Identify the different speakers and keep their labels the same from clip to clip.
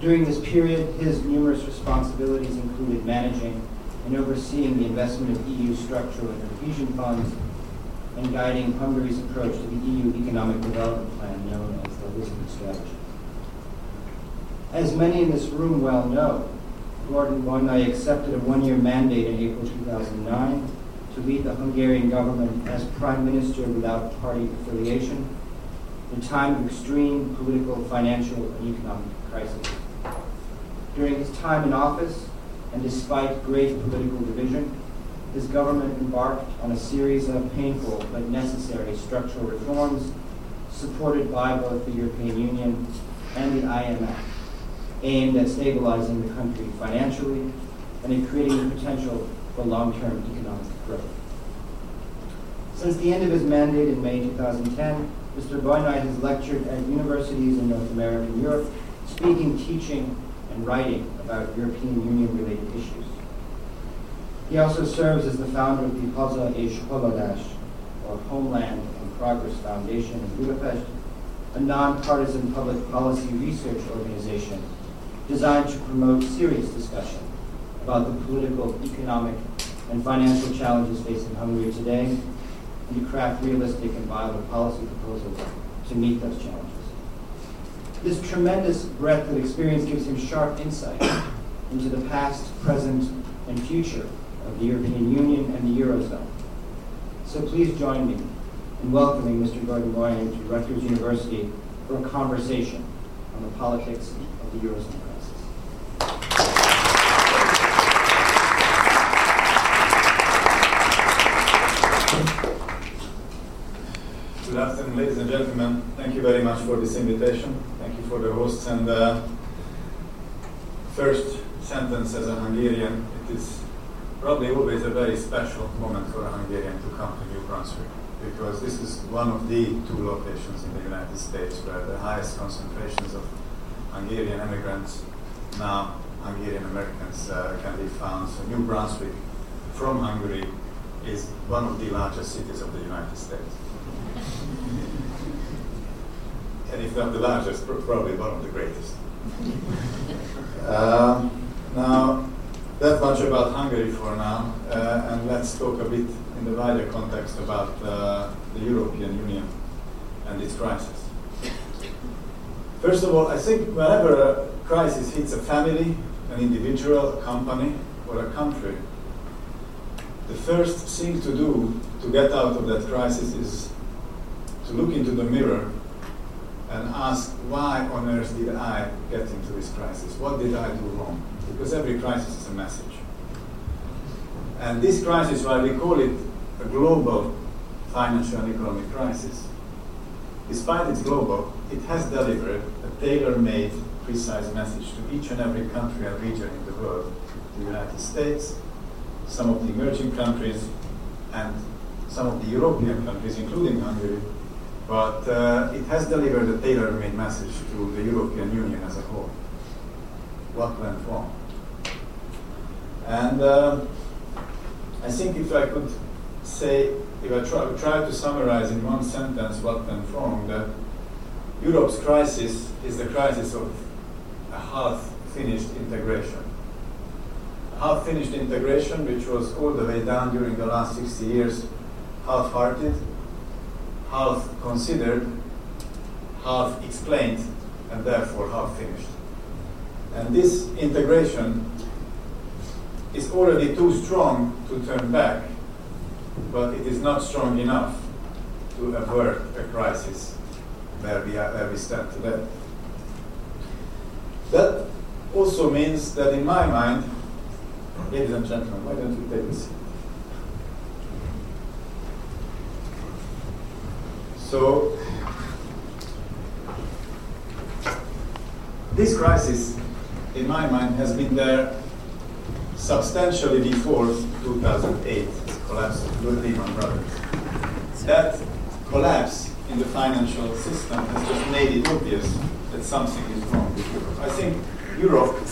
Speaker 1: During this period, his numerous responsibilities included managing and overseeing the investment of EU structural and cohesion funds and guiding Hungary's approach to the EU Economic Development Plan known as the Lisbon Strategy. As many in this room well know, Gordon Bajnai accepted a one-year mandate in April 2009 to lead the Hungarian government as prime minister without party affiliation in a time of extreme political, financial, and economic crisis. During his time in office, and despite great political division, his government embarked on a series of painful but necessary structural reforms supported by both the European Union and the IMF, aimed at stabilizing the country financially and in creating the potential for long-term economic growth. Since the end of his mandate in May 2010, Mr. Bajnai has lectured at universities in North America and Europe, speaking, teaching, writing about European Union-related issues. He also serves as the founder of the Haza és Haladás, or Homeland and Progress Foundation in Budapest, a nonpartisan public policy research organization designed to promote serious discussion about the political, economic, and financial challenges facing Hungary today, and to craft realistic and viable policy proposals to meet those challenges. This tremendous breadth of experience gives him sharp insight into the past, present, and future of the European Union and the Eurozone. So please join me in welcoming Mr. Gordon Bajnai to Rutgers University for a conversation on the politics of the Eurozone crisis.
Speaker 2: Good afternoon, ladies and gentlemen. Thank you very much for this invitation. Thank you for the hosts. And uh, first sentence as a Hungarian, it is probably always a very special moment for a Hungarian to come to New Brunswick because this is one of the two locations in the United States where the highest concentrations of Hungarian immigrants, now Hungarian Americans, uh, can be found. So New Brunswick from Hungary is one of the largest cities of the United States. And if not the largest, probably one of the greatest. um, now, that much about Hungary for now, uh, and let's talk a bit in the wider context about uh, the European Union and its crisis. First of all, I think whenever a crisis hits a family, an individual, a company, or a country, the first thing to do to get out of that crisis is to look into the mirror and ask, why on earth did I get into this crisis? What did I do wrong? Because every crisis is a message. And this crisis, while we call it a global financial and economic crisis, despite it's global, it has delivered a tailor-made, precise message to each and every country and region in the world, the United States, some of the emerging countries, and some of the European countries, including Hungary, but uh, it has delivered a tailor-made message to the European Union as a whole. What went wrong? And uh, I think if I could say, if I try, try to summarize in one sentence what went wrong, that Europe's crisis is the crisis of a half-finished integration. Half-finished integration, which was all the way down during the last 60 years, half-hearted, half considered, half explained, and therefore half finished. And this integration is already too strong to turn back, but it is not strong enough to avert a crisis where we, are, where we stand today. That also means that in my mind, ladies and gentlemen, why don't you take a seat? So, this crisis, in my mind, has been there substantially before 2008 collapse of Lehman Brothers. That collapse in the financial system has just made it obvious that something is wrong with Europe. I think Europe,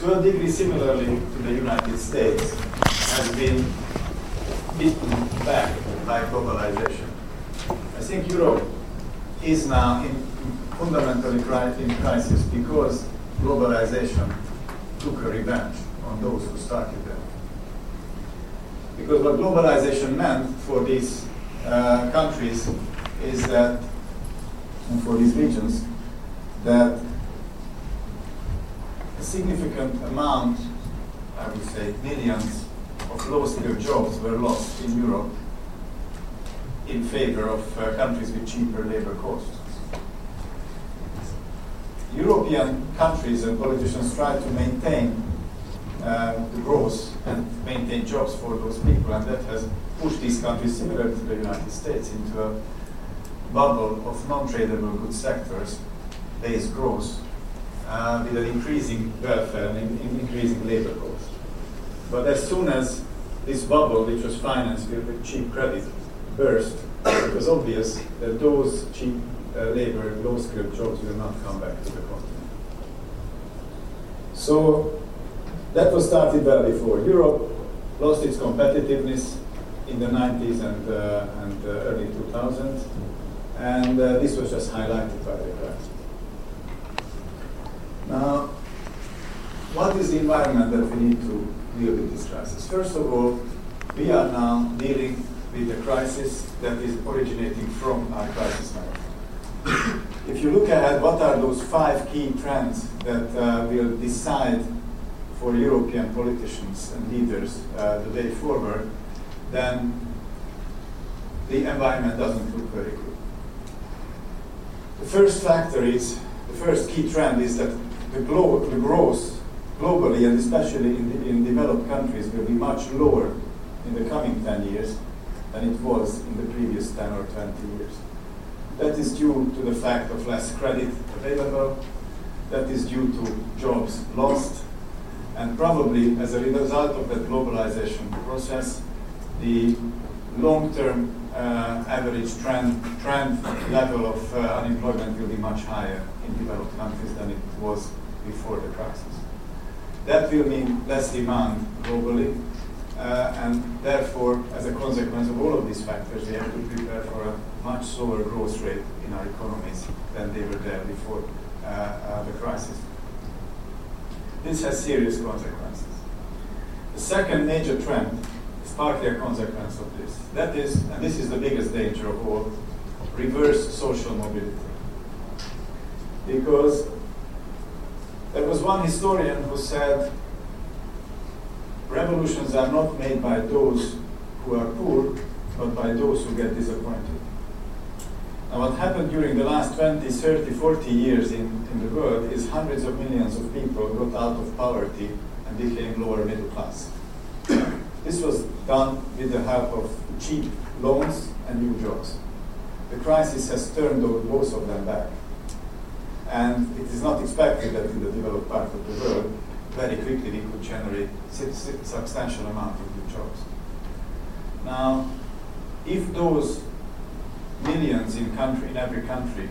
Speaker 2: to a degree similarly to the United States, has been beaten back by globalization. I think Europe is now in fundamentally in crisis because globalization took a revenge on those who started them. Because what globalization meant for these uh, countries is that, and for these regions, that a significant amount, I would say millions, of low-skilled jobs were lost in Europe in favor of uh, countries with cheaper labor costs. European countries and politicians try to maintain uh, the growth and maintain jobs for those people, and that has pushed these countries, similar to the United States, into a bubble of non-tradable goods sectors, based growth, uh, with an increasing welfare and in, in increasing labor costs. But as soon as this bubble, which was financed with cheap credit, burst, it was obvious that those cheap uh, labor, low-skilled jobs will not come back to the continent. So that was started well before. Europe lost its competitiveness in the 90s and, uh, and uh, early 2000s, and uh, this was just highlighted by the crisis. Now, what is the environment that we need to deal with this crisis? First of all, we are now dealing with the crisis that is originating from our crisis management. if you look ahead, what are those five key trends that uh, will decide for European politicians and leaders uh, the way forward, then the environment doesn't look very good. The first factor is, the first key trend is that the, glo the growth globally and especially in, in developed countries will be much lower in the coming 10 years than it was in the previous 10 or 20 years. That is due to the fact of less credit available, that is due to jobs lost, and probably as a result of that globalization process, the long-term uh, average trend, trend level of uh, unemployment will be much higher in developed countries than it was before the crisis. That will mean less demand globally, and therefore, as a consequence of all of these factors, we have to prepare for a much slower growth rate in our economies than they were there before uh, uh, the crisis. This has serious consequences. The second major trend is partly a consequence of this. That is, and this is the biggest danger of all, reverse social mobility. Because there was one historian who said, revolutions are not made by those who are poor, but by those who get disappointed. Now, what happened during the last 20, 30, 40 years in, in the world is hundreds of millions of people got out of poverty and became lower middle class. this was done with the help of cheap loans and new jobs. The crisis has turned both of them back. And it is not expected that in the developed part of the world, very quickly we could generate substantial amount of new jobs. Now, if those millions in country in every country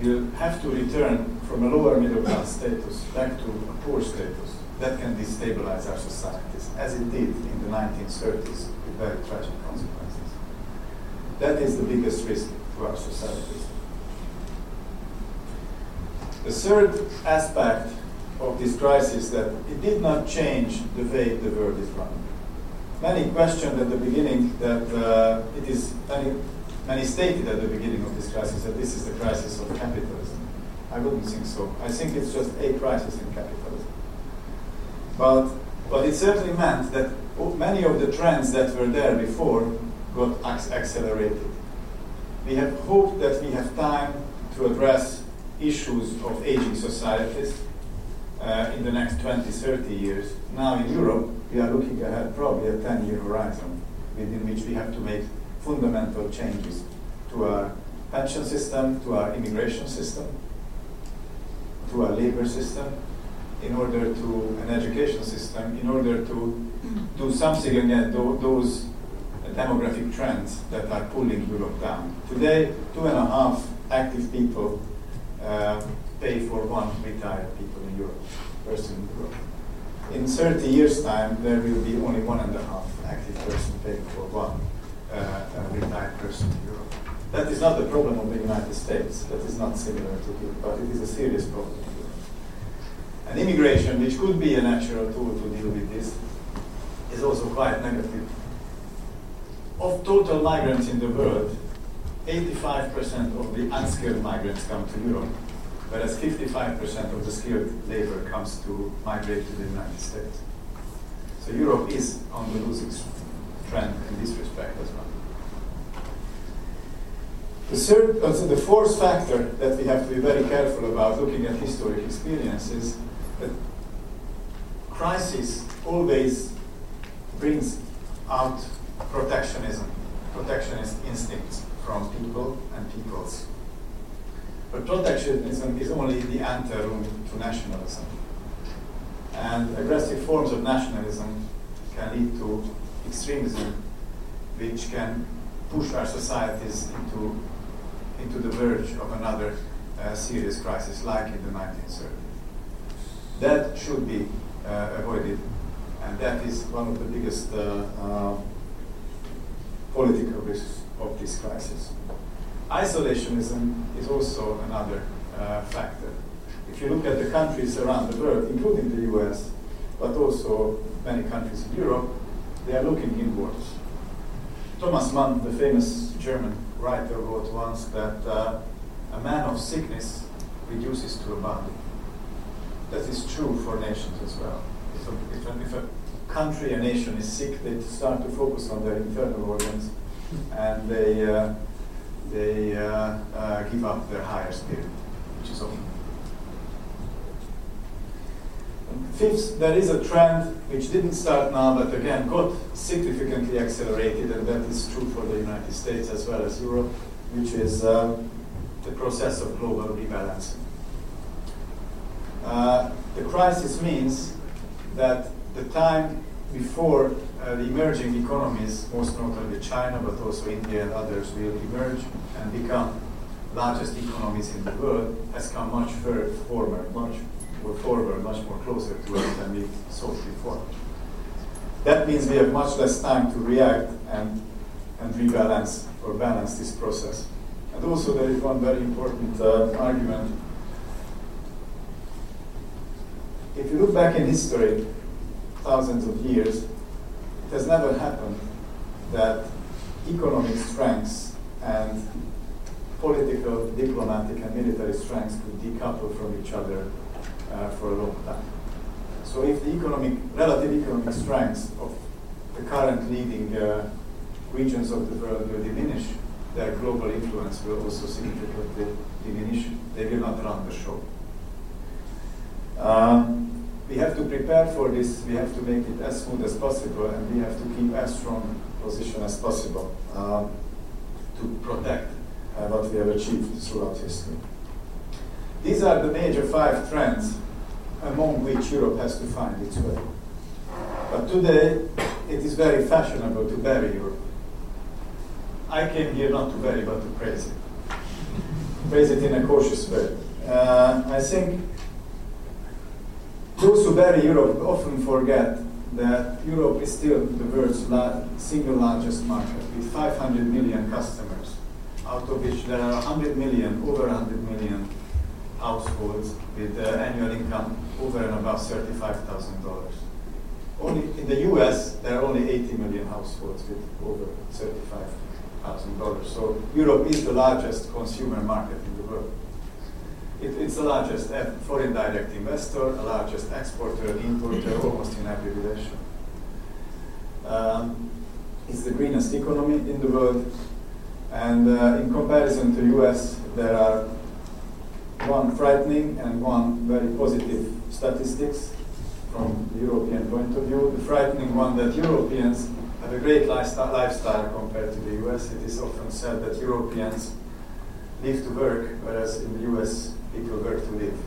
Speaker 2: will have to return from a lower middle class status back to a poor status. That can destabilize our societies, as it did in the 1930s with very tragic consequences. That is the biggest risk to our societies. The third aspect of this crisis that it did not change the way the world is run. Many questioned at the beginning that uh, it is many Many stated at the beginning of this crisis that this is the crisis of capitalism. I wouldn't think so. I think it's just a crisis in capitalism. But, but it certainly meant that many of the trends that were there before got accelerated. We have hoped that we have time to address issues of aging societies uh, in the next 20, 30 years. Now in Europe, we are looking ahead probably a 10-year horizon within which we have to make fundamental changes to our pension system, to our immigration system, to our labor system, in order to an education system, in order to do something against those demographic trends that are pulling Europe down. Today, two and a half active people uh, pay for one retired people Europe, in Europe. In 30 years' time, there will be only one and a half active person paying for one uh, retired person in Europe. That is not the problem of the United States. That is not similar to here, but it is a serious problem. And immigration, which could be a natural tool to deal with this, is also quite negative. Of total migrants in the world, 85% of the unskilled migrants come to Europe, whereas 55% of the skilled labor comes to migrate to the United States. So Europe is on the losing trend in this respect as well. The third, uh, also the fourth factor that we have to be very careful about looking at historic experience is that crisis always brings out protectionism, protectionist instincts from people and peoples. But protectionism is only the anteroom to nationalism. And aggressive forms of nationalism can lead to extremism, which can push our societies into, into the verge of another uh, serious crisis, like in the 1930s. That should be uh, avoided, and that is one of the biggest uh, uh political risks of this crisis. Isolationism is also another uh, factor. If you look at the countries around the world, including the US, but also many countries in Europe, they are looking inwards. Thomas Mann, the famous German writer, wrote once that uh, a man of sickness reduces to a body. That is true for nations as well. If a, if a, if a country, a nation is sick, they start to focus on their internal organs and they, uh, they uh, uh, give up their higher spirit, which is often. Fifth, there is a trend which didn't start now, but again got significantly accelerated, and that is true for the United States as well as Europe, which is uh, the process of global rebalancing. Uh, the crisis means that the time before uh, the emerging economies, most notably China, but also India and others, will emerge and become largest economies in the world, has come much further forward, much more forward, much more closer to us than we saw before. That means we have much less time to react and, and rebalance or balance this process. And also there is one very important uh, argument. If you look back in history, thousands of years, it has never happened that economic strengths and political, diplomatic, and military strengths could decouple from each other uh, for a long time. So if the economic, relative economic strengths of the current leading uh, regions of the world will diminish, their global influence will also significantly diminish. They will not run the show. Um, we have to prepare for this. We have to make it as smooth as possible, and we have to keep as strong position as possible um, to protect uh, what we have achieved throughout history. These are the major five trends among which Europe has to find its way. But today, it is very fashionable to bury Europe. I came here not to bury, but to praise it. praise it in a cautious way. Uh, I think those who bury Europe often forget that Europe is still the world's la single largest market with 500 million customers, out of which there are 100 million, over 100 million households with uh, annual income over and above $35,000. Only in the US, there are only 80 million households with over $35,000. So Europe is the largest consumer market in the world. It, it's the largest foreign direct investor, the largest exporter and importer almost in every relation. Um, it's the greenest economy in the world. And uh, in comparison to US, there are one frightening and one very positive statistics from the European point of view. The frightening one that Europeans have a great lifestyle, lifestyle compared to the US. It is often said that Europeans live to work, whereas in the US people work to live.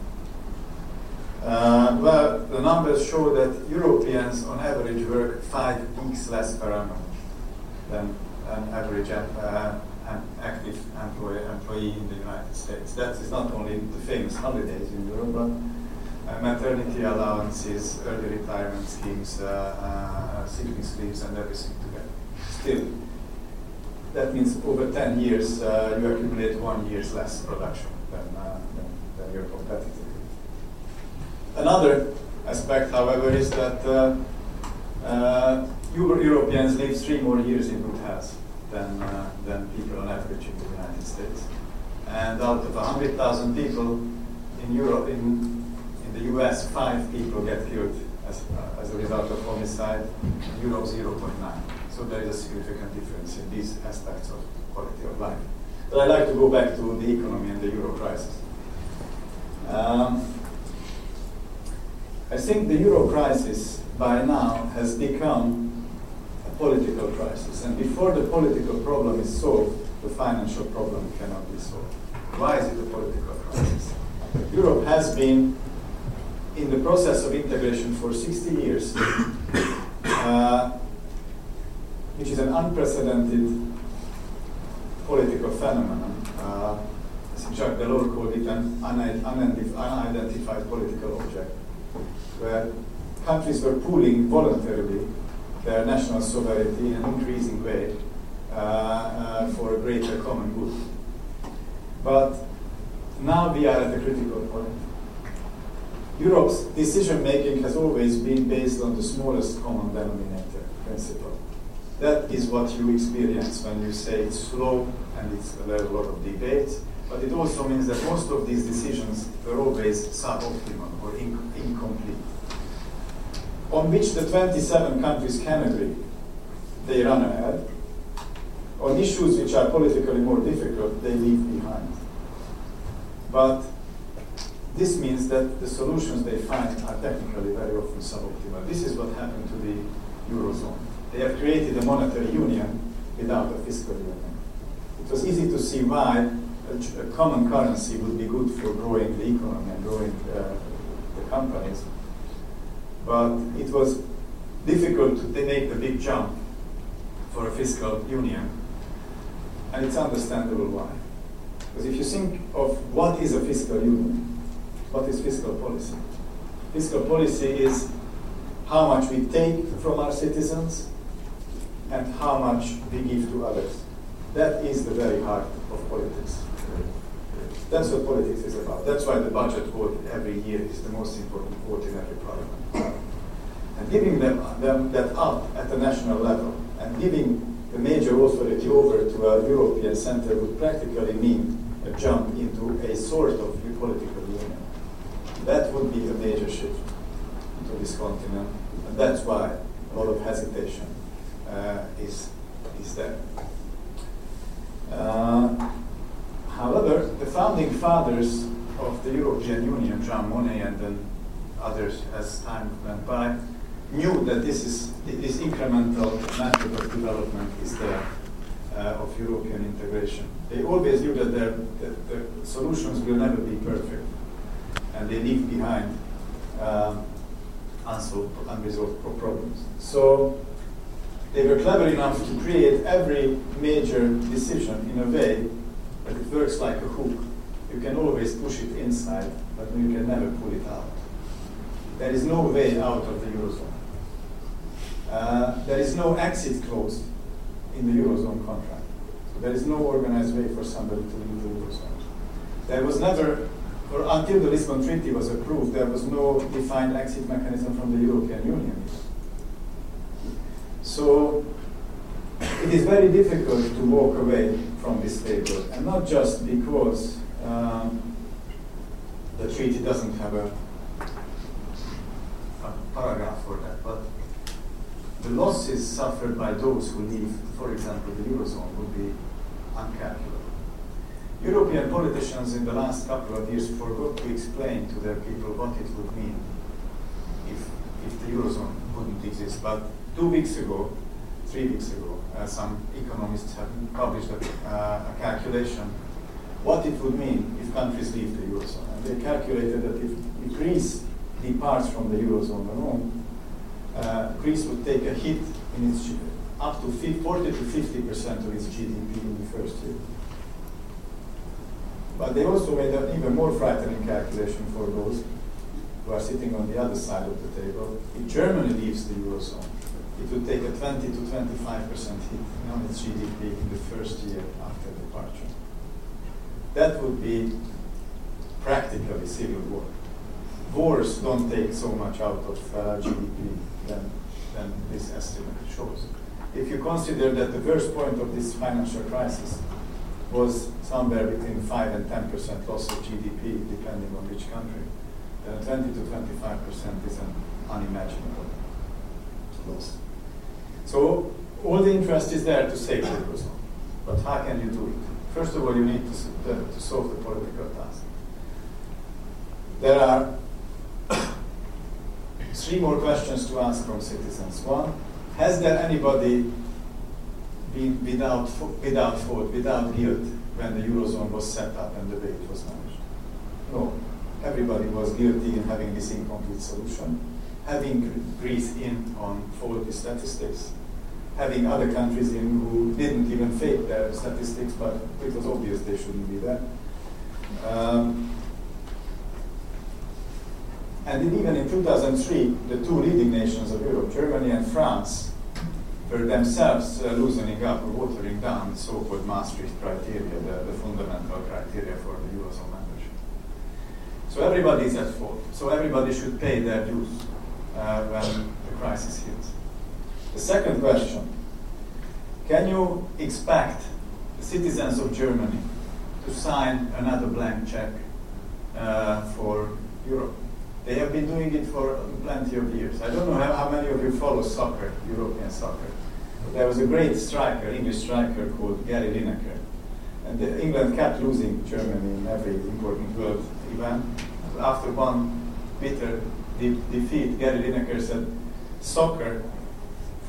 Speaker 2: Uh, well, the numbers show that Europeans on average work five weeks less per annum than an average uh, active employee, employee in the United States. That is not only the famous holidays in Europe, but uh, maternity allowances, early retirement schemes, uh, uh, sickness leaves, and everything together. Still, that means over 10 years, uh, you accumulate one year's less production than, uh, your competitor. Another aspect, however, is that uh, uh, Europeans live three more years in good health than, uh, than people on average in the United States. And out of 100,000 people in Europe, in, in the US, five people get killed as, uh, as a result of homicide, Europe 0.9. So there is a significant difference in these aspects of quality of life. But I'd like to go back to the economy and the euro crisis. Um, I think the euro crisis by now has become a political crisis. And before the political problem is solved, the financial problem cannot be solved. Why is it a political crisis? Europe has been in the process of integration for 60 years, uh, which is an unprecedented political phenomenon. Uh, Jacques Delors called it an unidentified political object, where countries were pooling voluntarily their national sovereignty in an increasing way uh, uh, for a greater common good. But now we are at a critical point. Europe's decision making has always been based on the smallest common denominator principle. That is what you experience when you say it's slow and it's a lot of debate, but it also means that most of these decisions were always suboptimal or inc incomplete. On which the 27 countries can agree, they run ahead. On issues which are politically more difficult, they leave behind. But this means that the solutions they find are technically very often suboptimal. This is what happened to the Eurozone. They have created a monetary union without a fiscal union. It was easy to see why a, a common currency would be good for growing the economy and growing uh, the companies. But it was difficult to make the big jump for a fiscal union. And it's understandable why. Because if you think of what is a fiscal union, what is fiscal policy? Fiscal policy is how much we take from our citizens and how much we give to others. That is the very heart of politics. That's what politics is about. That's why the budget vote every year is the most important vote in every parliament. And giving them, them that up at the national level and giving the major authority over to a European center would practically mean a jump into a sort of political union. That would be a major shift to this continent, and that's why a lot of hesitation uh, is, is there. Uh, however, the founding fathers of the European Union, Jean Monnet and then others as time went by, knew that this is this incremental method of development is there uh, of European integration. They always knew that their, the solutions will never be perfect, and they leave behind um, unsolved, unresolved problems. So they were clever enough to create every major decision in a way that it works like a hook. You can always push it inside, but you can never pull it out. There is no way out of the Eurozone. Uh, there is no exit clause in the Eurozone contract. So there is no organized way for somebody to leave the Eurozone. There was never, or until the Lisbon Treaty was approved, there was no defined exit mechanism from the European Union. So it is very difficult to walk away from this table, and not just because um, the treaty doesn't have a, a paragraph for that, but the losses suffered by those who leave, for example, the Eurozone would be uncalculable. European politicians in the last couple of years forgot to explain to their people what it would mean if, if the Eurozone wouldn't exist. But two weeks ago, three weeks ago, some economists have published a, uh, a, calculation what it would mean if countries leave the Eurozone. And they calculated that if, if Greece departs from the Eurozone alone, uh, Greece would take a hit in its up to 40 to 50 percent of its GDP in the first year. But they also made an even more frightening calculation for those who are sitting on the other side of the table. If Germany leaves the Eurozone, it would take a 20 to 25 percent hit on its GDP in the first year after departure. That would be practically civil war wars don't take so much out of uh, GDP than, than this estimate shows. If you consider that the worst point of this financial crisis was somewhere between 5 and 10 percent loss of GDP, depending on which country, then 20 to 25 percent is an unimaginable loss. So all the interest is there to save the Eurozone. But how can you do it? First of all, you need to, to solve the political task. There are three more questions to ask from citizens. One, has there anybody been without, without fault, without guilt, when the Eurozone was set up and the way it was managed? No. Everybody was guilty in having this incomplete solution, having Greece in on faulty statistics, having other countries in who didn't even fake their statistics, but it was obvious they shouldn't be there. Um, and even in 2003, the two leading nations of Europe, Germany and France, were themselves uh, loosening up or watering down the so-called Maastricht criteria, the, the, fundamental criteria for the Eurozone membership. So everybody is at fault. So everybody should pay their dues uh, when the crisis hits. The second question, can you expect the citizens of Germany to sign another blank check uh, for Europe? They have been doing it for plenty of years. I don't know how, how many of you follow soccer, European soccer. There was a great striker, English striker called Gary Lineker. And England kept losing Germany in every important world event. After one bitter defeat, Gary Lineker said, soccer,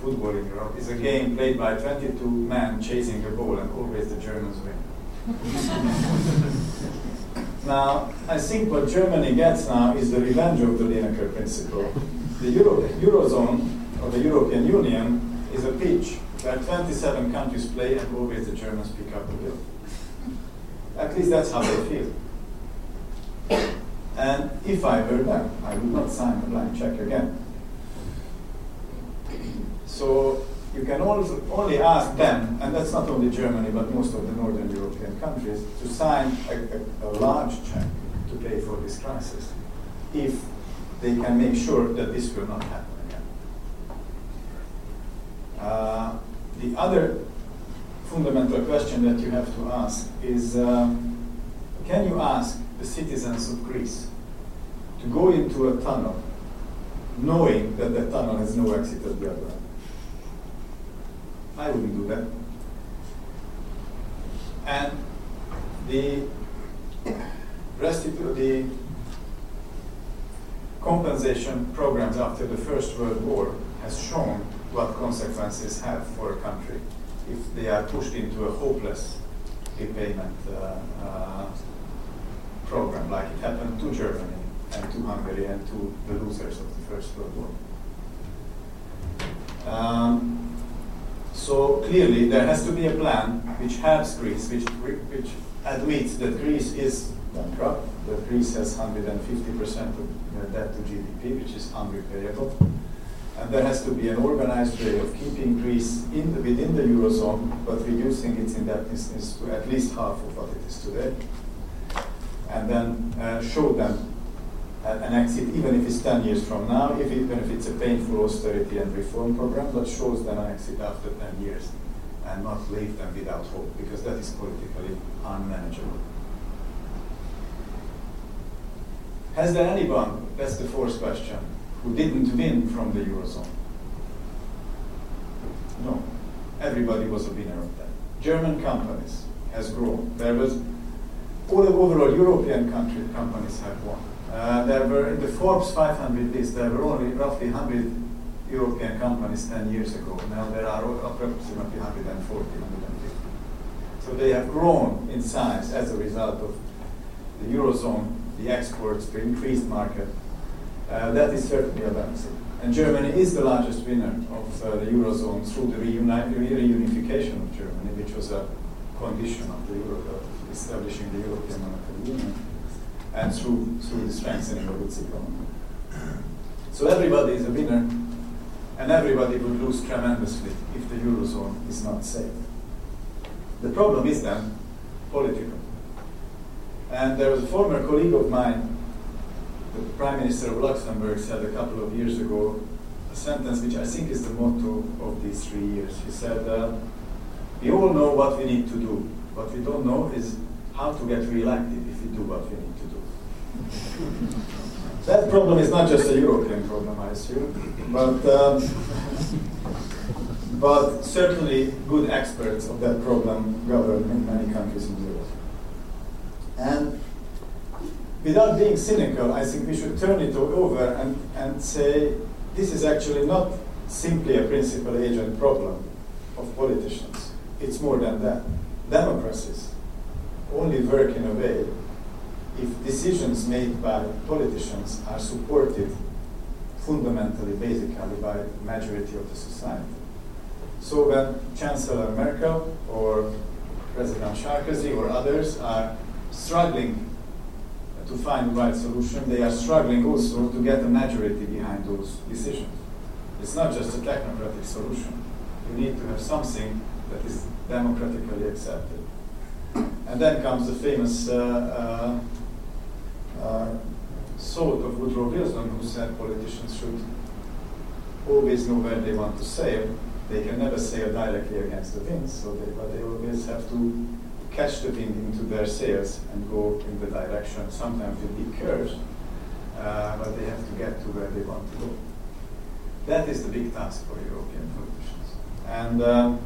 Speaker 2: football in Europe, is a game played by 22 men chasing a ball and always the Germans win. Now, I think what Germany gets now is the revenge of the Lineker principle. The Euro, Eurozone, or the European Union, is a pitch where 27 countries play and always the Germans pick up the bill. At least that's how they feel. And if I were them, I would not sign a blank check again. So you can also only ask them, and that's not only Germany, but most of the Northern European countries, to sign a, a, a large check to pay for this crisis if they can make sure that this will not happen again. Uh, the other fundamental question that you have to ask is, um, can you ask the citizens of Greece to go into a tunnel knowing that the tunnel has no exit at the other end? I wouldn't do that. And the restitu- the compensation programs after the First World War has shown what consequences have for a country if they are pushed into a hopeless repayment uh, uh, program, like it happened to Germany and to Hungary and to the losers of the First World War. Um, so clearly, there has to be a plan which helps Greece, which, which admits that Greece is bankrupt, that Greece has 150% of debt to GDP, which is unrepayable. And there has to be an organized way of keeping Greece in the, within the Eurozone, but reducing its indebtedness to at least half of what it is today. And then uh, show them an exit, even if it's 10 years from now, if even if it's a painful austerity and reform program, that shows them an exit after 10 years and not leave them without hope, because that is politically unmanageable. Has there anyone, that's the fourth question, who didn't win from the Eurozone? No. Everybody was a winner of that. German companies has grown. There was, all the overall European country, companies have won. Uh, there were in the Forbes 500 list, there were only roughly 100 European companies 10 years ago. Now there are approximately 140, 150. So they have grown in size as a result of the Eurozone, the exports, the increased market. Uh, that is certainly a benefit. And Germany is the largest winner of uh, the Eurozone through the reuni reunification of Germany, which was a condition of the Euro establishing the European Monetary Union and through, through the strengthening of its economy. So everybody is a winner, and everybody would lose tremendously if the Eurozone is not safe. The problem is then political. And there was a former colleague of mine the Prime Minister of Luxembourg said a couple of years ago a sentence which I think is the motto of these three years. He said, uh, We all know what we need to do. What we don't know is how to get re-elected if we do what we need. That problem is not just a European problem, I assume, but, um, but certainly good experts of that problem govern in many countries in Europe. And without being cynical, I think we should turn it over and, and say this is actually not simply a principal agent problem of politicians. It's more than that. Democracies only work in a way if decisions made by politicians are supported fundamentally, basically, by the majority of the society. So when Chancellor Merkel or President Sarkozy or others are struggling to find the right solution, they are struggling also to get a majority behind those decisions. It's not just a technocratic solution. You need to have something that is democratically accepted. And then comes the famous uh, uh, uh, thought of Woodrow Wilson, who said politicians should always know where they want to sail. They can never sail directly against the wind, so they, but they always have to catch the wind into their sails and go in the direction, sometimes with big curves, uh, but they have to get to where they want to go. That is the big task for European politicians. And um,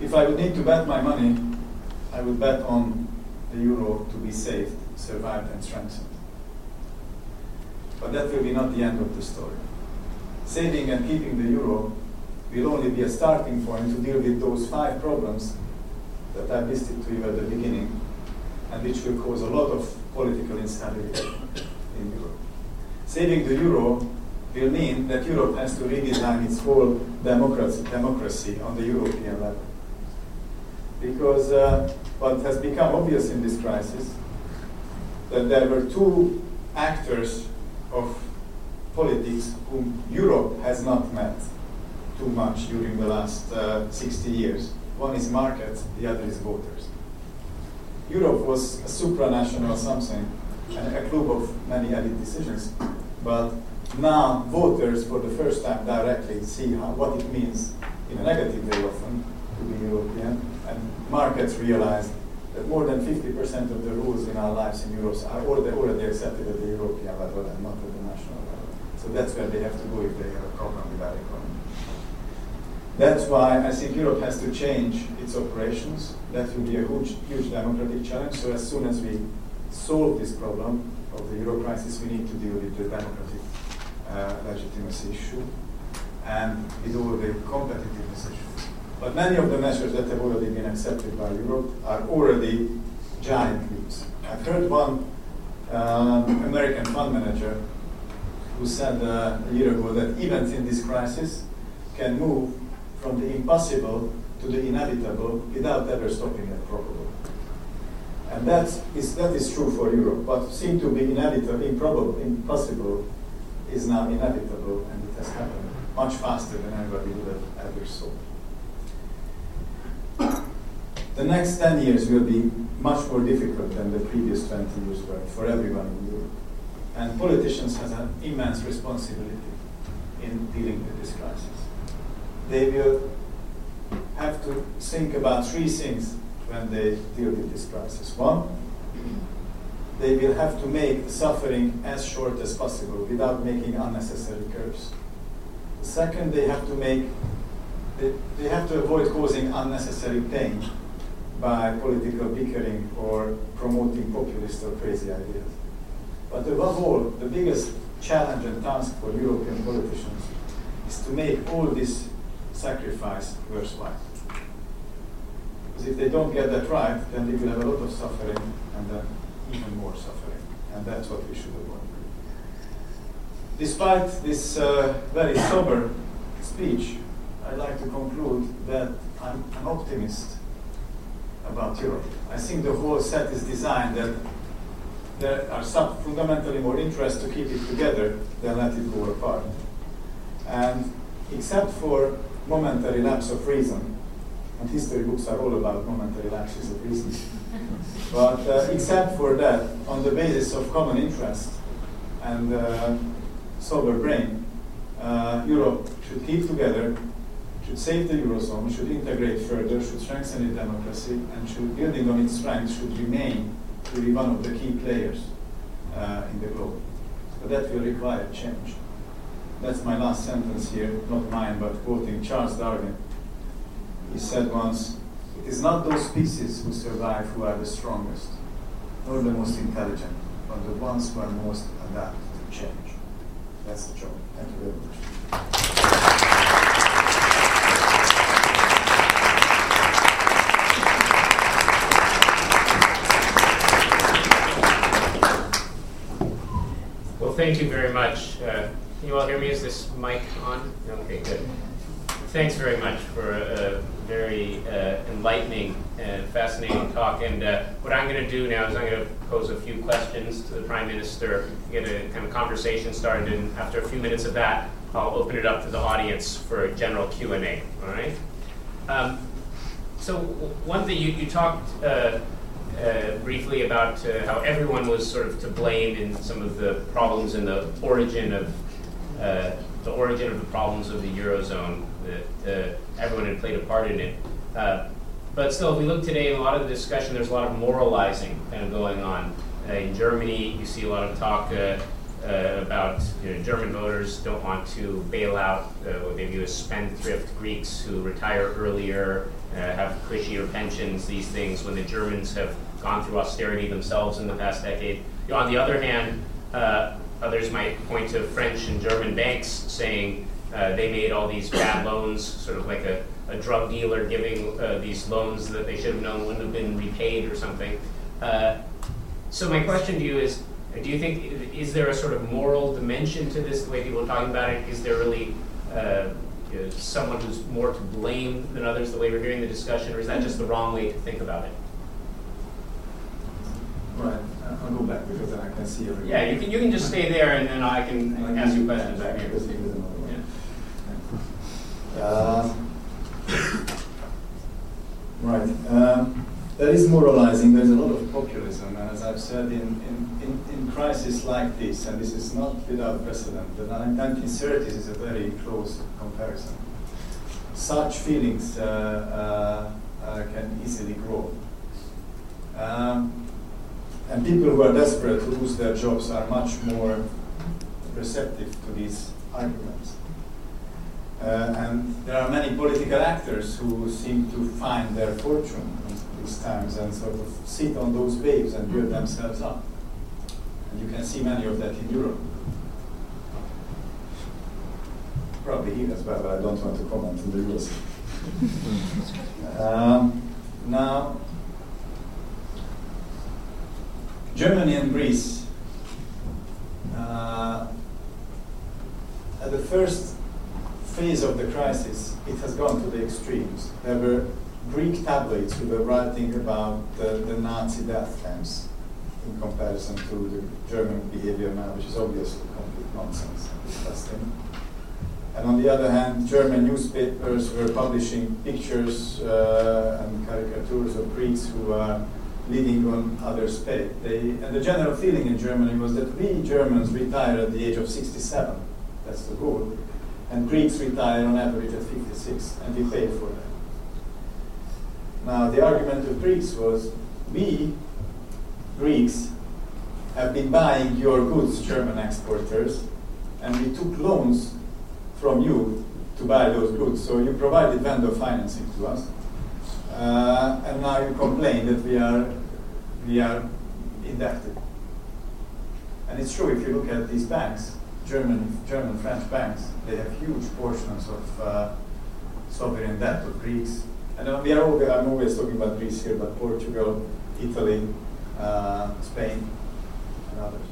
Speaker 2: if I would need to bet my money, I would bet on the euro to be saved, survived, and strengthened. But that will be not the end of the story. Saving and keeping the euro will only be a starting point to deal with those five problems that I listed to you at the beginning, and which will cause a lot of political instability in Europe. Saving the euro will mean that Europe has to redesign its whole democracy, democracy on the European level. Because uh, what has become obvious in this crisis that there were two actors of politics whom Europe has not met too much during the last uh, 60 years. One is markets, the other is voters. Europe was a supranational something, and a club of many elite decisions, but now voters for the first time directly see how, what it means in a negative way often to be European, and markets realize that more than 50% of the rules in our lives in Europe are already, accepted at the European level and not at the national level. So that's where they have to go if they have a problem with our economy. That's why I think Europe has to change its operations. That will be a huge, huge democratic challenge. So as soon as we solve this problem of the euro crisis, we need to deal with the democratic uh, legitimacy issue and with all the competitiveness issues. But many of the measures that have already been accepted by Europe are already giant leaps. I've heard one um, American fund manager who said uh, a year ago that events in this crisis can move from the impossible to the inevitable without ever stopping at probable. And that is, that is true for Europe. What seemed to be inevitable, improbable, impossible is now inevitable, and it has happened much faster than anybody would have ever thought. The next 10 years will be much more difficult than the previous 20 years were for everyone in Europe. And politicians have an immense responsibility in dealing with this crisis they will have to think about three things when they deal with this crisis. One, they will have to make suffering as short as possible without making unnecessary curves. Second, they have to make they, they have to avoid causing unnecessary pain by political bickering or promoting populist or crazy ideas. But above all, the biggest challenge and task for European politicians is to make all this sacrifice worthwhile. Because if they don't get that right, then they will have a lot of suffering and then even more suffering. And that's what we should avoid. Despite this uh, very sober speech, I'd like to conclude that I'm an optimist about Europe. I think the whole set is designed that there are some fundamentally more interests to keep it together than let it go apart. And except for momentary lapse of reason, And history books are all about momentary lapses of reason. but uh, except for that, on the basis of common interest and uh, sober brain, uh, Europe should keep together, should save the Eurozone, should integrate further, should strengthen its democracy, and should, building on its strength, should remain to be one of the key players uh, in the globe. But that will require change. That's my last sentence here, not mine, but quoting Charles Darwin. He said once, it is not those species who survive who are the strongest, nor the most intelligent, but the ones who are most adapted to change. That's the job. Thank you very much.
Speaker 3: Thank you very much. Uh, can you all hear me? Is this mic on? Okay, good. Thanks very much for a, a very uh, enlightening and fascinating talk. And uh, what I'm going to do now is I'm going to pose a few questions to the Prime Minister, get a kind of conversation started, and after a few minutes of that, I'll open it up to the audience for a general Q&A. All right? Um, so one thing you, you talked uh, briefly about uh, how everyone was sort of to blame in some of the problems in the origin of uh, the origin of the problems of the eurozone. That uh, everyone had played a part in it. Uh, but still, if we look today, in a lot of the discussion, there's a lot of moralizing kind of going on. In Germany, you see a lot of talk about you know, German voters don't want to bail out what they view as spendthrift Greeks who retire earlier, have cushier pensions, these things, when the Germans have gone through austerity themselves in the past decade. You know, on the other hand, uh, others might point to French and German banks saying uh, they made all these bad loans, sort of like a, a drug dealer giving uh, these loans that they should have known wouldn't have been repaid or something. Uh, so my question to you is, do you think, is there a sort of moral dimension to this, the way people are talking about it? Is there really uh, someone who's more to blame than others, the way we're hearing the discussion, or is that just the wrong way to think about it?
Speaker 2: Right. I'll go back because then I can see everything.
Speaker 3: Yeah, you can, you can just stay there and then I can
Speaker 2: I
Speaker 3: ask you questions back here.
Speaker 2: because he doesn't know.
Speaker 3: Yeah.
Speaker 2: Um, Right. Um, There is moralizing, there's a lot of populism, and as I've said, in, in, in, in crisis like this, and this is not without precedent, the 1930s is a very close comparison. Such feelings uh, uh, uh, can easily grow. Um, and people who are desperate to lose their jobs are much more receptive to these arguments. Uh, and there are many political actors who seem to find their fortune in these times and sort of sit on those waves and build themselves up. And you can see many of that in Europe. Probably here as well, but I don't want to comment on the US. um, now, Germany and Greece, uh, at the first phase of the crisis, it has gone to the extremes. There were Greek tabloids who were writing about the, the Nazi death camps in comparison to the German behavior now, which is obviously complete nonsense and disgusting. And on the other hand, German newspapers were publishing pictures uh, and caricatures of Greeks who are leading on others' pay. They, and the general feeling in Germany was that we Germans retire at the age of 67. That's the rule. And Greeks retire on average at 56, and we pay for that. Now, the argument of Greeks was we, Greeks, have been buying your goods, German exporters, and we took loans from you to buy those goods. So you provided vendor financing to us. Uh, and now you complain that we are, we are indebted. And it's true if you look at these banks, German, German, French banks, they have huge portions of uh, sovereign debt of Greeks. And uh, we are always, I'm always talking about Greece here, but Portugal, Italy, uh, Spain, and others.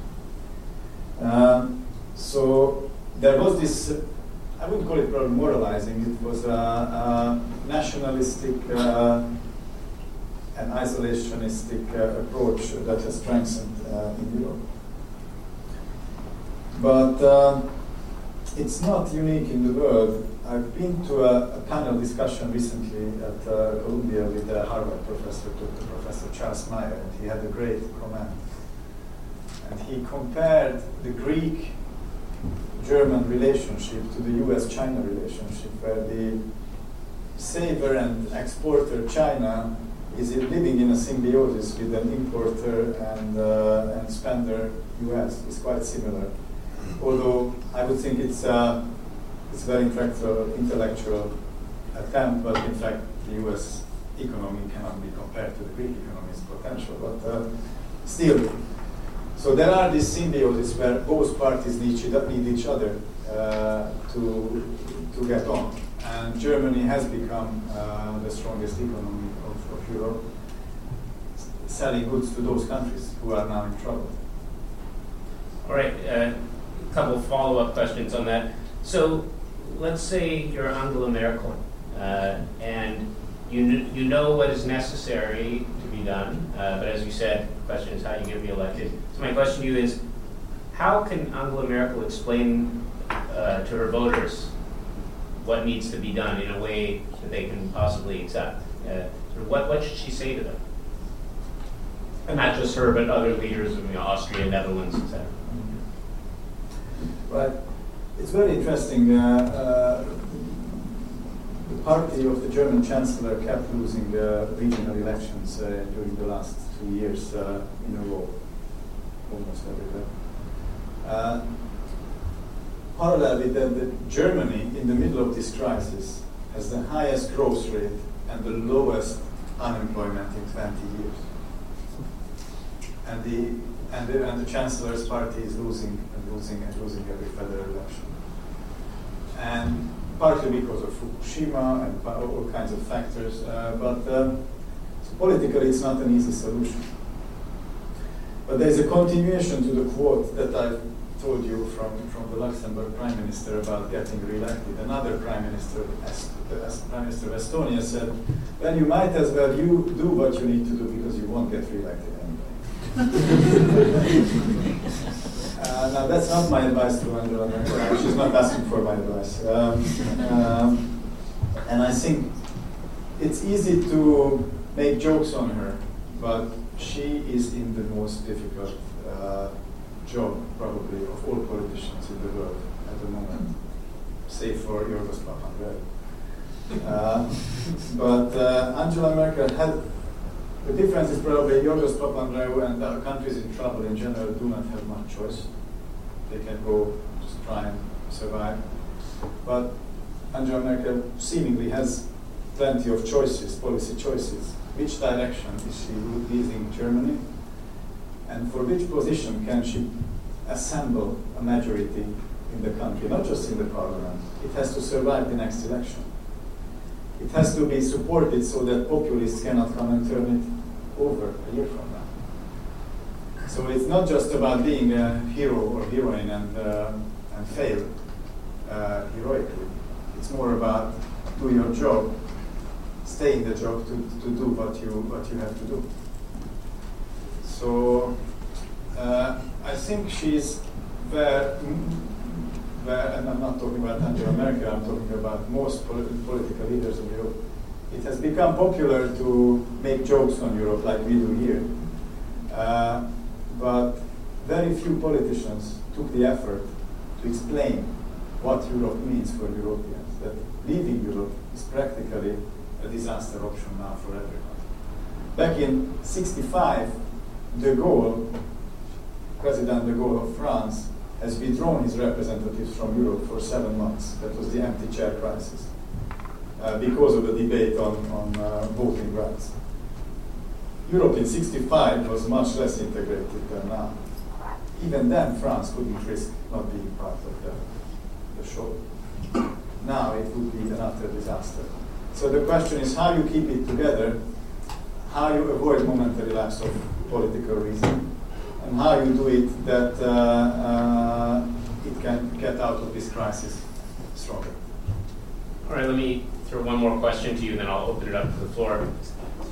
Speaker 2: Um, so there was this, I wouldn't call it probably moralizing, it was a, a nationalistic uh, and isolationistic uh, approach that has strengthened uh, in Europe. But uh, it's not unique in the world. I've been to a, a panel discussion recently at uh, Columbia with a Harvard professor, Dr. Professor Charles Maier, and he had a great comment. And he compared the Greek German relationship to the US China relationship, where the saver and exporter China is living in a symbiosis with an importer and, uh, and spender US. It's quite similar. Although I would think it's, uh, it's a very intellectual, intellectual attempt, but in fact the US economy cannot be compared to the Greek economy's potential. But uh, still, so there are these symbiosis where both parties need each, need each other uh, to, to get on. And Germany has become uh, the strongest economy of, of Europe, selling goods to those countries who are now in trouble.
Speaker 3: All right, uh, a couple follow-up questions on that. So let's say you're Angela Merkel, uh, and you, you know what is necessary be done, uh, but as you said, the question is how you get reelected. So my question to you is, how can Angela Merkel explain uh, to her voters what needs to be done in a way that they can possibly accept? Uh, what, what should she say to them? And not just her, but other leaders of you know, Austria, Netherlands, etc.
Speaker 2: But it's very interesting. Uh, uh, the party of the German chancellor kept losing regional elections uh, during the last two years uh, in a row, almost everywhere. Uh, parallel with that, Germany, in the middle of this crisis, has the highest growth rate and the lowest unemployment in 20 years. And the, and the, and the chancellor's party is losing and losing and losing every federal election. And partly because of Fukushima and all kinds of factors, uh, but um, so politically it's not an easy solution. But there's a continuation to the quote that I told you from, from the Luxembourg Prime Minister about getting re-elected. Another Prime Minister, the Prime Minister of Estonia said, well, you might as well you do what you need to do because you won't get re-elected anyway. uh, now, that's not my advice to Angela Merkel. She's not asking for my advice. Um, um, and I think it's easy to make jokes on her, but she is in the most difficult uh, job, probably, of all politicians in the world at the moment, save for Yorgos Papandreou. Uh, but uh, Angela Merkel had, the difference is probably Yorgos Papandreou and uh, countries in trouble in general do not have much choice. They can go just try and survive. But Angela Merkel seemingly has plenty of choices, policy choices. Which direction is she leading Germany? and for which position can she assemble a majority in the country, not just in the parliament. It has to survive the next election. It has to be supported so that populists cannot come and turn it over a year from now. So it's not just about being a hero or heroine and, uh, and fail uh, heroically. It's more about do your job, stay in the job to, to do what you, what you have to do. So uh, I think she's where, where, and I'm not talking about Angela Merkel, I'm talking about most politi- political leaders in Europe. It has become popular to make jokes on Europe like we do here. Uh, but very few politicians took the effort to explain what Europe means for Europeans, that leaving Europe is practically a disaster option now for everyone. Back in 65, de Gaulle, President de Gaulle of France, has withdrawn his representatives from Europe for seven months. That was the empty chair crisis uh, because of the debate on, on uh, voting rights. Europe in 65 was much less integrated than now. Even then, France couldn't risk not being part of the, the show. Now it would be an utter disaster. So the question is how you keep it together, how you avoid momentary lapse of political reason, and how you do it that uh, uh, it can get out of this crisis stronger.
Speaker 3: All right, let me throw one more question to you, and then I'll open it up to the floor.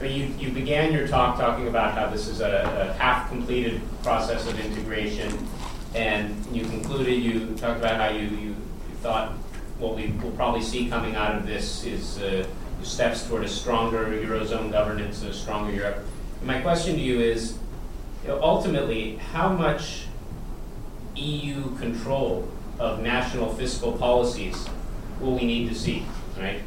Speaker 3: So you, you began your talk talking about how this is a, a half-completed process of integration, and you concluded, you talked about how you, you thought what we will probably see coming out of this is uh, steps toward a stronger Eurozone governance, a stronger Europe. And my question to you is, you know, ultimately, how much EU control of national fiscal policies will we need to see, right?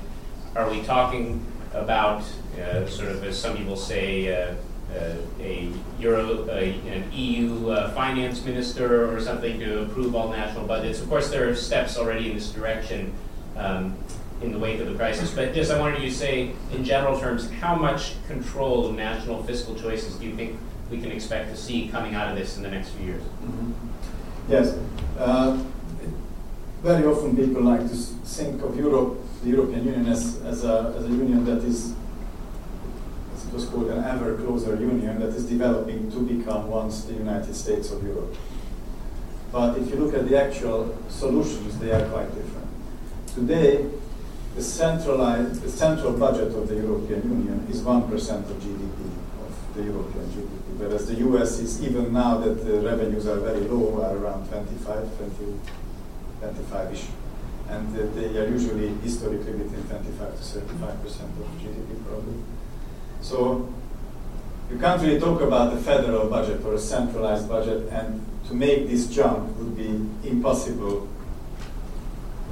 Speaker 3: Are we talking about, uh, sort of, as some people say, uh, uh, a Euro, an EU uh, finance minister or something to approve all national budgets? Of course, there are steps already in this direction um, in the wake of the crisis, but just I wanted you to say, in general terms, how much control of national fiscal choices do you think we can expect to see coming out of this in the next few years?
Speaker 2: Mm-hmm. Yes. Uh, very often people like to think of Europe, the European Union, as, as, a, as a union that is, was called, an ever closer union that is developing to become once the United States of Europe. But if you look at the actual solutions, they are quite different. Today, the centralized, the central budget of the European Union is 1% of GDP, of the European GDP whereas the US is even now that the revenues are very low, are around 25, 20, 25-ish. And uh, they are usually historically between 25 to 35 percent of GDP probably. So you can't really talk about a federal budget or a centralized budget, and to make this jump would be impossible,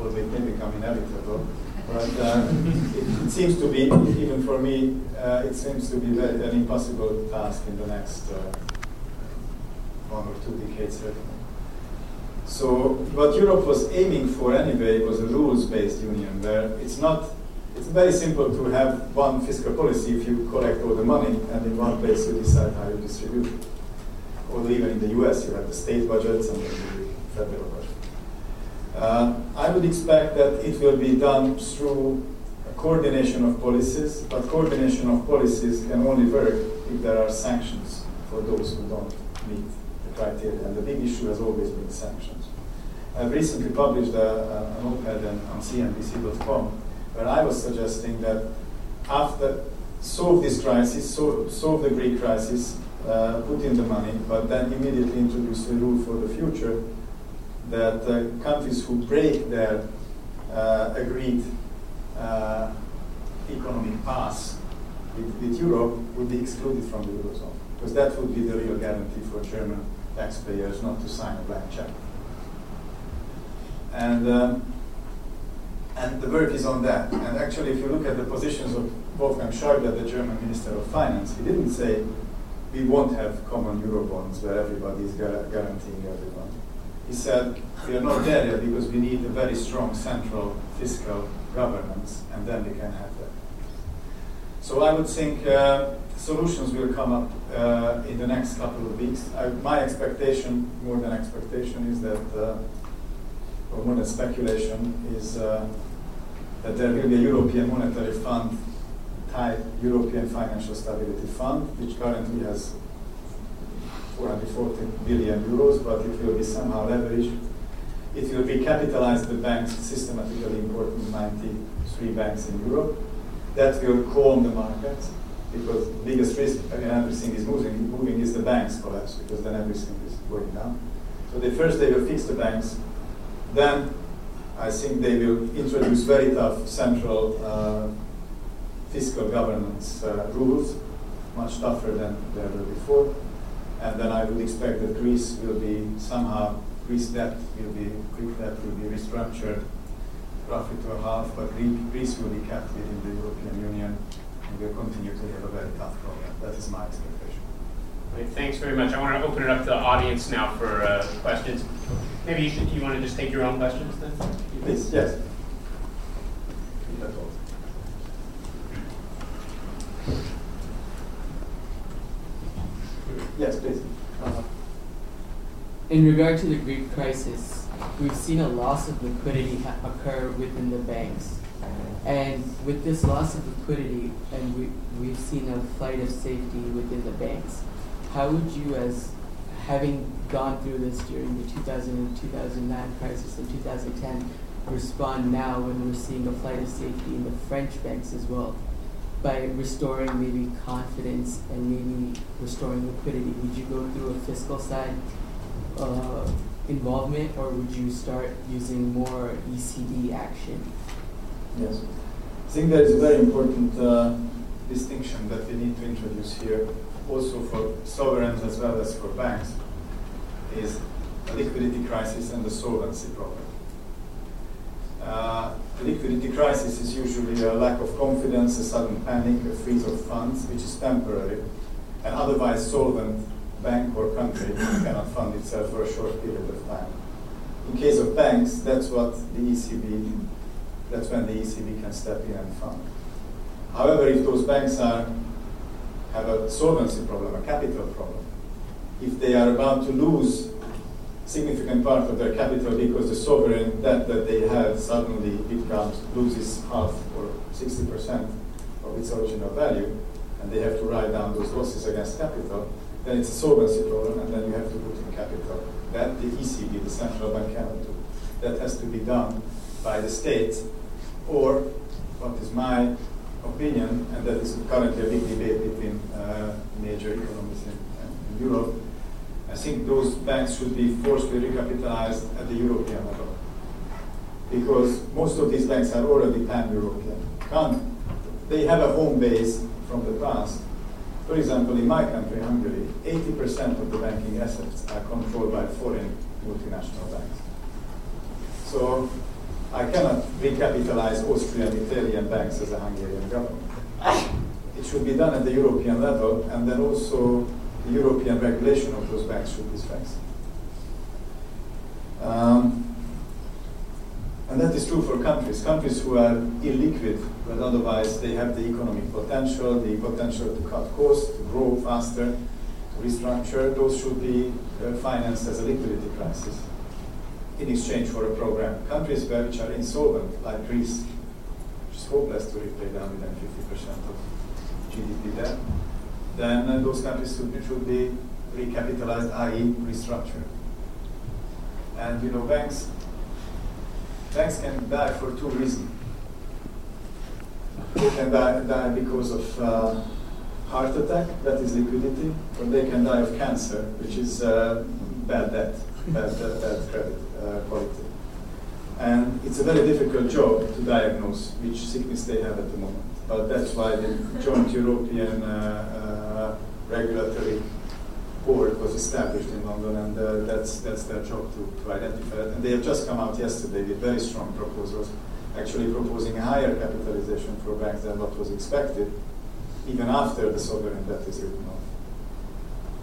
Speaker 2: or it may become inevitable. But uh, it, it, seems to be, even for me, uh, it seems to be very, an impossible task in the next uh, one or two decades, certainly. So, what Europe was aiming for anyway was a rules-based union, where it's not, it's very simple to have one fiscal policy if you collect all the money, and in one place you decide how you distribute it. Or even in the US, you have the state budgets and the federal budget. Uh, I would expect that it will be done through coordination of policies, but coordination of policies can only work if there are sanctions for those who don't meet the criteria. And the big issue has always been sanctions. I've recently published a, an op-ed on CNBC.com where I was suggesting that after solve this crisis, solve, solve the Greek crisis, uh, put in the money, but then immediately introduce a rule for the future that uh, countries who break their uh, agreed uh, economic path with, with, Europe would be excluded from the Eurozone. Because that would be the real guarantee for German taxpayers not to sign a blank check. And, um, and the work is on that. And actually, if you look at the positions of Wolfgang Schäuble, the German Minister of Finance, he didn't say we won't have common Eurobonds where everybody is guaranteeing everyone he said, we are not there yet because we need a very strong central fiscal governance, and then we can have that. So I would think uh, solutions will come up uh, in the next couple of weeks. I, my expectation, more than expectation, is that, uh, or speculation, is uh, that there will be a European Monetary Fund type European Financial Stability Fund, which currently has 440 billion euros, but it will be somehow leveraged. It will recapitalize the banks, systematically important 93 banks in Europe. That will calm the markets because the biggest risk when everything is moving, moving is the banks collapse because then everything is going down. So the first they will fix the banks, then I think they will introduce very tough central uh, fiscal governance uh, rules, much tougher than they were before and then I would expect that Greece will be somehow, Greece debt will be, Greek debt will be restructured roughly to a half, but Greece will be kept within the European Union and will continue to have a very tough program. That is my expectation.
Speaker 3: Great, thanks very much. I want to open it up to the audience now for uh, questions. Maybe you, should, you want to just take your own questions then?
Speaker 2: Please, yes. Yes, please. Uh,
Speaker 4: in regard to the Greek crisis, we've seen a loss of liquidity occur within the banks. And with this loss of liquidity, and we, we've seen a flight of safety within the banks, how would you, as having gone through this during the 2000 and 2009 crisis and 2010, respond now when we're seeing a flight of safety in the French banks as well? by restoring maybe confidence and maybe restoring liquidity? Would you go through a fiscal side uh, involvement, or would you start using more ECB action?
Speaker 2: Yes. I think there is a very important uh, distinction that we need to introduce here, also for sovereigns as well as for banks, is a liquidity crisis and a solvency problem. Uh, liquidity crisis is usually a lack of confidence, a sudden panic, a freeze of funds, which is temporary. An otherwise solvent bank or country cannot fund itself for a short period of time. In case of banks, that's what the ECB, that's when the ECB can step in and fund. However, if those banks are, have a solvency problem, a capital problem, if they are about to lose significant part of their capital because the sovereign debt that they have suddenly becomes loses half or 60% of its original value, and they have to write down those losses against capital, then it's a solvency problem, and then you have to put in capital. That the ECB, the central bank, cannot do. That has to be done by the state, or what is my opinion, and that is currently a big debate between uh, major economies in, in Europe, I think those banks should be forcibly recapitalized at the European level. Because most of these banks are already pan-European. They have a home base from the past. For example, in my country, Hungary, 80% of the banking assets are controlled by foreign multinational banks. So I cannot recapitalize Austrian, Italian banks as a Hungarian government. It should be done at the European level, and then also the European regulation of those banks should be strengthened. Um, and that is true for countries. Countries who are illiquid, but otherwise they have the economic potential, the potential to cut costs, to grow faster, to restructure, those should be uh, financed as a liquidity crisis in exchange for a program. Countries which are insolvent, like Greece, which is hopeless to repay down within 50% of GDP debt, then uh, those countries should be, should be recapitalized, i.e. restructured. And you know, banks, banks can die for two reasons. They can die, die because of uh, heart attack, that is liquidity, or they can die of cancer, which is uh, bad debt, bad, bad, bad credit quality. And it's a very difficult job to diagnose which sickness they have at the moment. But that's why the joint European uh, uh, regulatory board was established in London, and uh, that's that's their job to, to identify it. And they have just come out yesterday with very strong proposals, actually proposing a higher capitalization for banks than what was expected, even after the sovereign debt is written off.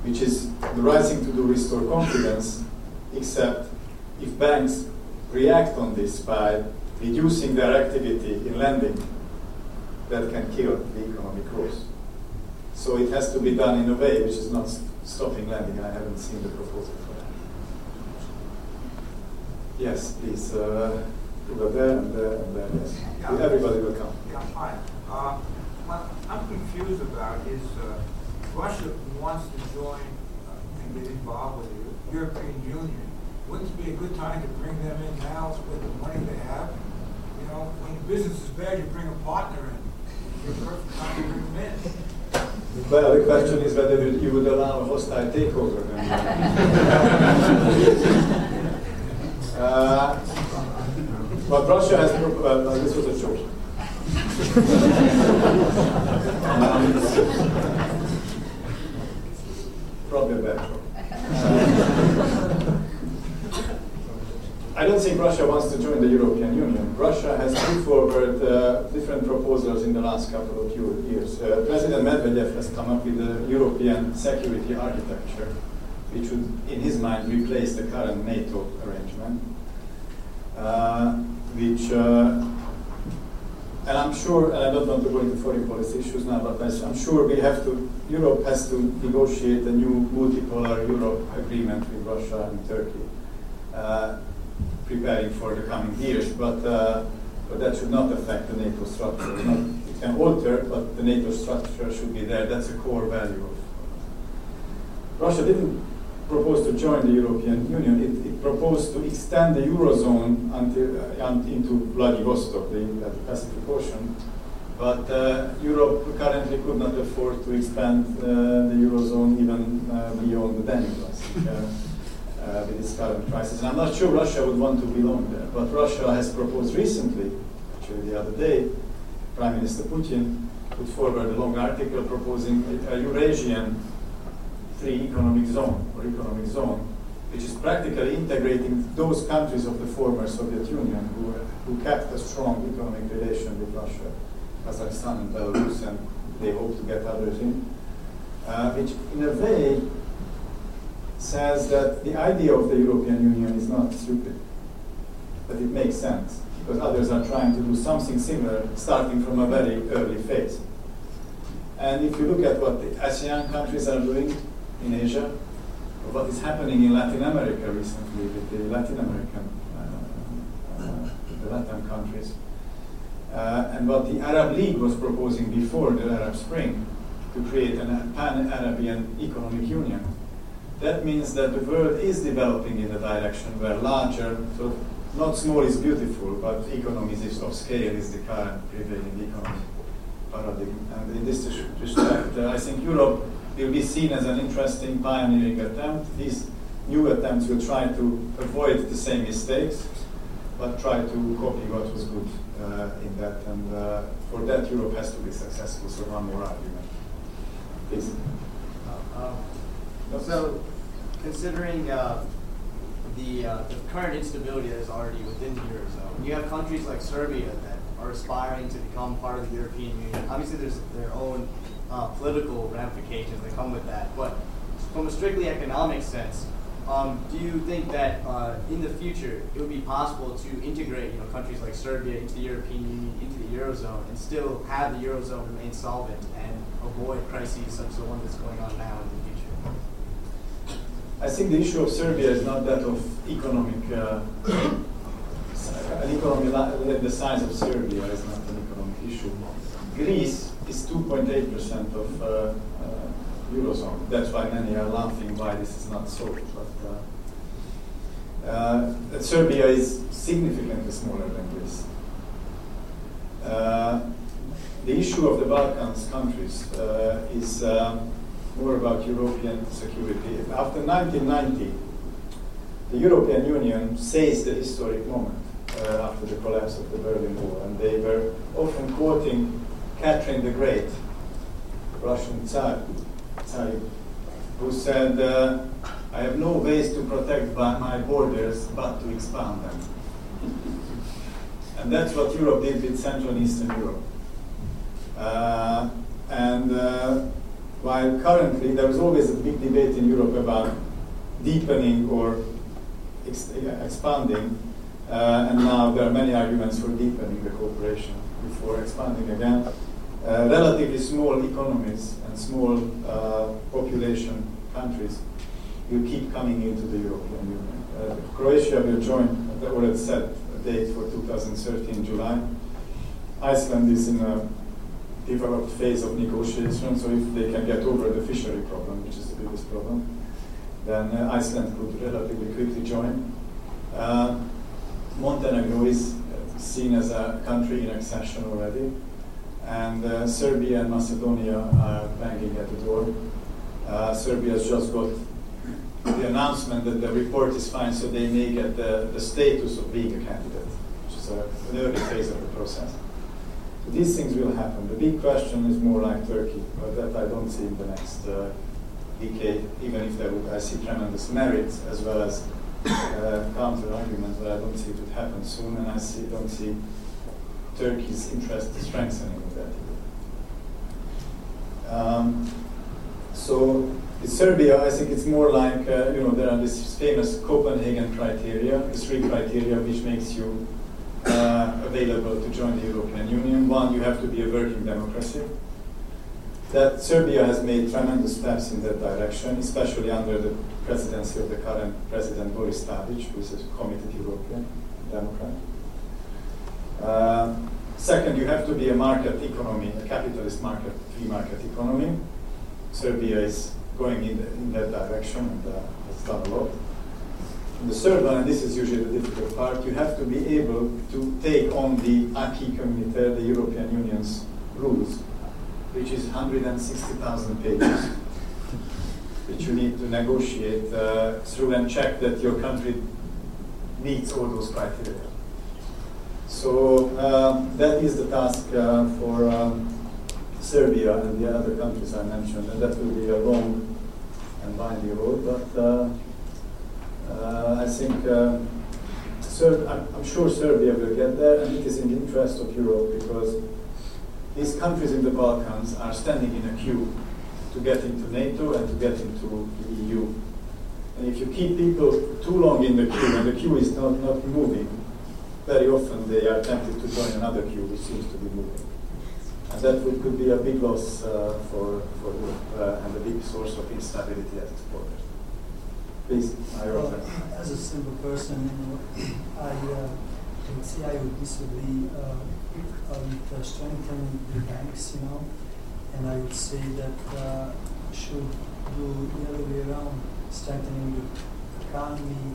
Speaker 2: Which is the right thing to do, restore confidence, except if banks react on this by reducing their activity in lending, that can kill the economic growth. So it has to be done in a way which is not stopping lending. I haven't seen the proposal for that. Yes, please. Uh, over there and there and there. Yes.
Speaker 5: Yeah.
Speaker 2: Everybody will come.
Speaker 5: Yeah, hi. Uh, what I'm confused about is uh, Russia wants to join uh, and get involved with the European Union. Wouldn't it be a good time to bring them in now with the money they have? You know, when the business is bad, you bring a partner in. You're perfect time to bring them in.
Speaker 2: Well, the question is whether you would allow a hostile takeover. uh, but Russia has, pro- well, no, this was a joke. Probably a bad joke. I don't think Russia wants to join the European Union. Russia has put forward uh, different proposals in the last couple of years. Uh, President Medvedev has come up with a European security architecture, which would, in his mind, replace the current NATO arrangement, uh, which, uh, and I'm sure, and I don't want to go into foreign policy issues now, but I'm sure we have to, Europe has to negotiate a new multipolar Europe agreement with Russia and Turkey. Uh, preparing for the coming years, but, uh, but that should not affect the NATO structure. It can alter, but the NATO structure should be there. That's a core value of. Russia didn't propose to join the European Union. It, it proposed to extend the eurozone until uh, into Vladivostok, the, uh, the Pacific Ocean. But uh, Europe currently could not afford to expand uh, the eurozone even uh, beyond the Danube. Uh, with its current crisis. And I'm not sure Russia would want to belong there, but Russia has proposed recently, actually the other day, Prime Minister Putin put forward a long article proposing a, a Eurasian free economic zone or economic zone, which is practically integrating those countries of the former Soviet Union who, who kept a strong economic relation with Russia, Kazakhstan and Belarus, and they hope to get others in, uh, which in a way says that the idea of the European Union is not stupid, that it makes sense, because others are trying to do something similar starting from a very early phase. And if you look at what the ASEAN countries are doing in Asia, what is happening in Latin America recently with the Latin American, uh, uh, the Latin countries, uh, and what the Arab League was proposing before the Arab Spring to create a pan-Arabian economic union, that means that the world is developing in a direction where larger, of not small is beautiful, but economies of scale is the current prevailing economic paradigm. And in this respect, uh, I think Europe will be seen as an interesting pioneering attempt. These new attempts will try to avoid the same mistakes, but try to copy what was good uh, in that. And uh, for that, Europe has to be successful. So one more argument, please.
Speaker 6: So, considering uh, the, uh, the current instability that is already within the eurozone, you have countries like Serbia that are aspiring to become part of the European Union. Obviously, there's their own uh, political ramifications that come with that, but from a strictly economic sense, um, do you think that uh, in the future it would be possible to integrate, you know, countries like Serbia into the European Union, into the eurozone, and still have the eurozone remain solvent and avoid crises such as the one that's going on now in the future?
Speaker 2: I think the issue of Serbia is not that of economic. Uh, an economy the size of Serbia is not an economic issue. Greece is 2.8% of uh, uh, eurozone. That's why many are laughing why this is not so. But uh, uh Serbia is significantly smaller than Greece. Uh, the issue of the Balkans countries is more about European security. After 1990, the European Union seized the historic moment uh, after the collapse of the Berlin Wall, and they were often quoting Catherine the Great, Russian Tsar, Tsar who said, uh, I have no ways to protect my borders but to expand them. and that's what Europe did with Central and Eastern Europe. Uh, and uh, while currently there is always a big debate in Europe about deepening or ex expanding, uh, and now there are many arguments for deepening the cooperation before expanding again. Uh, relatively small economies and small uh, population countries will keep coming into the European Union. Uh, Croatia will join, or it's set a date for 2013 July. Iceland is in a developed phase of negotiation, so if they can get over the fishery problem, which is the biggest problem, then uh, Iceland could relatively quickly join. Uh, Montenegro is seen as a country in accession already, and uh, Serbia and Macedonia are banging at the door. Uh, Serbia has just got the announcement that the report is fine, so they may get the, the status of being a candidate, which is a, an early phase of the process. These things will happen. The big question is more like Turkey, but that I don't see in the next uh, decade, even if there would, I see tremendous merit as well as uh, counter argument, but I don't see it would happen soon, and I see, don't see Turkey's interest strengthening with that. Um, so in Serbia, I think it's more like, uh, you know, there are this famous Copenhagen criteria, three criteria which makes you uh, available to join the European Union. One, you have to be a working democracy that Serbia has made tremendous steps in that direction, especially under the presidency of the current President Boris Tadic, who is a committed European Democrat. Uh, second, you have to be a market economy, a capitalist market, free market economy. Serbia is going in, the, in that direction and uh, has done a lot. The third one, and this is usually the difficult part, you have to be able to take on the acquis communautaire, the European Union's rules which is 160,000 pages. which you need to negotiate uh, through and check that your country meets all those criteria. So um, that is the task uh, for um, Serbia and the other countries I mentioned, and that will be a long and windy road, but uh, I think uh, Ser- I'm, I'm sure Serbia will get there, and it is in the interest of Europe because these countries in the Balkans are standing in a queue to get into NATO and to get into the EU. And if you keep people too long in the queue and the queue is not, not moving, very often they are tempted to join another queue which seems to be moving. And that would, could be a big loss uh, for, for Europe uh, and a big source of instability at its borders. Please,
Speaker 7: Well, as a simple person, you know, I uh, would say I would disagree uh, uh, with uh, strengthening the banks, you know, and I would say that uh, should do the other way around, strengthening the economy,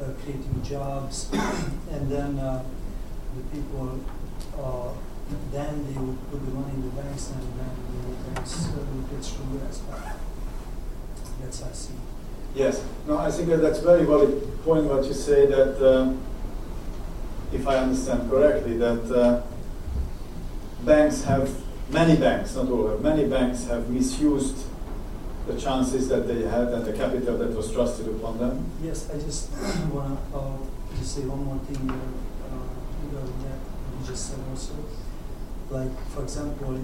Speaker 7: uh, creating jobs, and then uh, the people, uh, then they would put the money in the banks, and then the banks uh, would get stronger as well. That's how I see. it.
Speaker 2: Yes, no, I think that that's very valid point what you say that, um, if I understand correctly, that uh, banks have, many banks, not all, many banks have misused the chances that they had and the capital that was trusted upon them.
Speaker 7: Yes, I just want to uh, just say one more thing uh, uh, regarding that you just said also. Like, for example,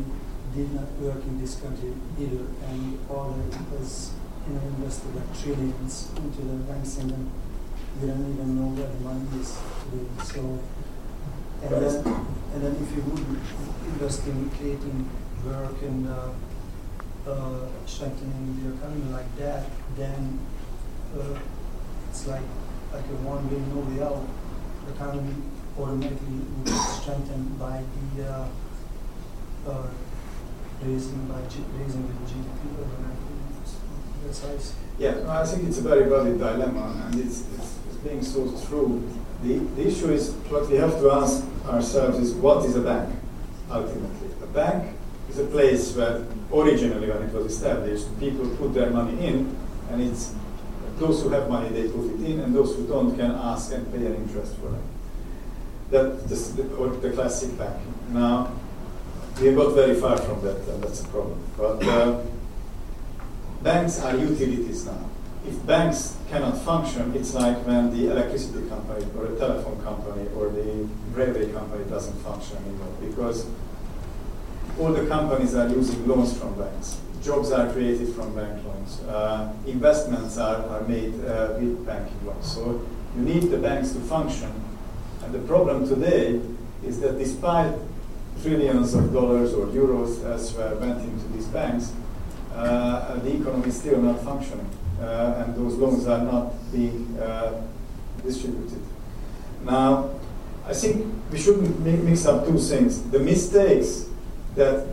Speaker 7: did not work in this country either, and all the was you know invested like trillions into the banks, and then we don't even know where the money is today. So, and then and then if you would invest in creating work and uh, uh, strengthening the economy like that, then uh, it's like like a one way, no way out. The economy automatically would get strengthened by the uh, uh, raising by G- raising the GDP overnight. It.
Speaker 2: Yeah, I think it's a very valid dilemma, and it's, it's, it's being so true. The, the issue is what we have to ask ourselves is what is a bank ultimately? A bank is a place where originally, when it was established, people put their money in, and it's those who have money they put it in, and those who don't can ask and pay an interest for it. That this, the, or the classic bank. Now, we got very far from that, and that's a problem. But uh, banks are utilities now. If banks cannot function, it's like when the electricity company or the telephone company or the railway company doesn't function anymore because all the companies are using loans from banks. Jobs are created from bank loans. Uh, investments are, are made uh, with banking loans. So you need the banks to function. And the problem today is that despite trillions of dollars or euros elsewhere went into these banks, uh, the economy is still not functioning, uh, and those loans are not being uh, distributed. Now, I think we shouldn't mi- mix up two things. The mistakes that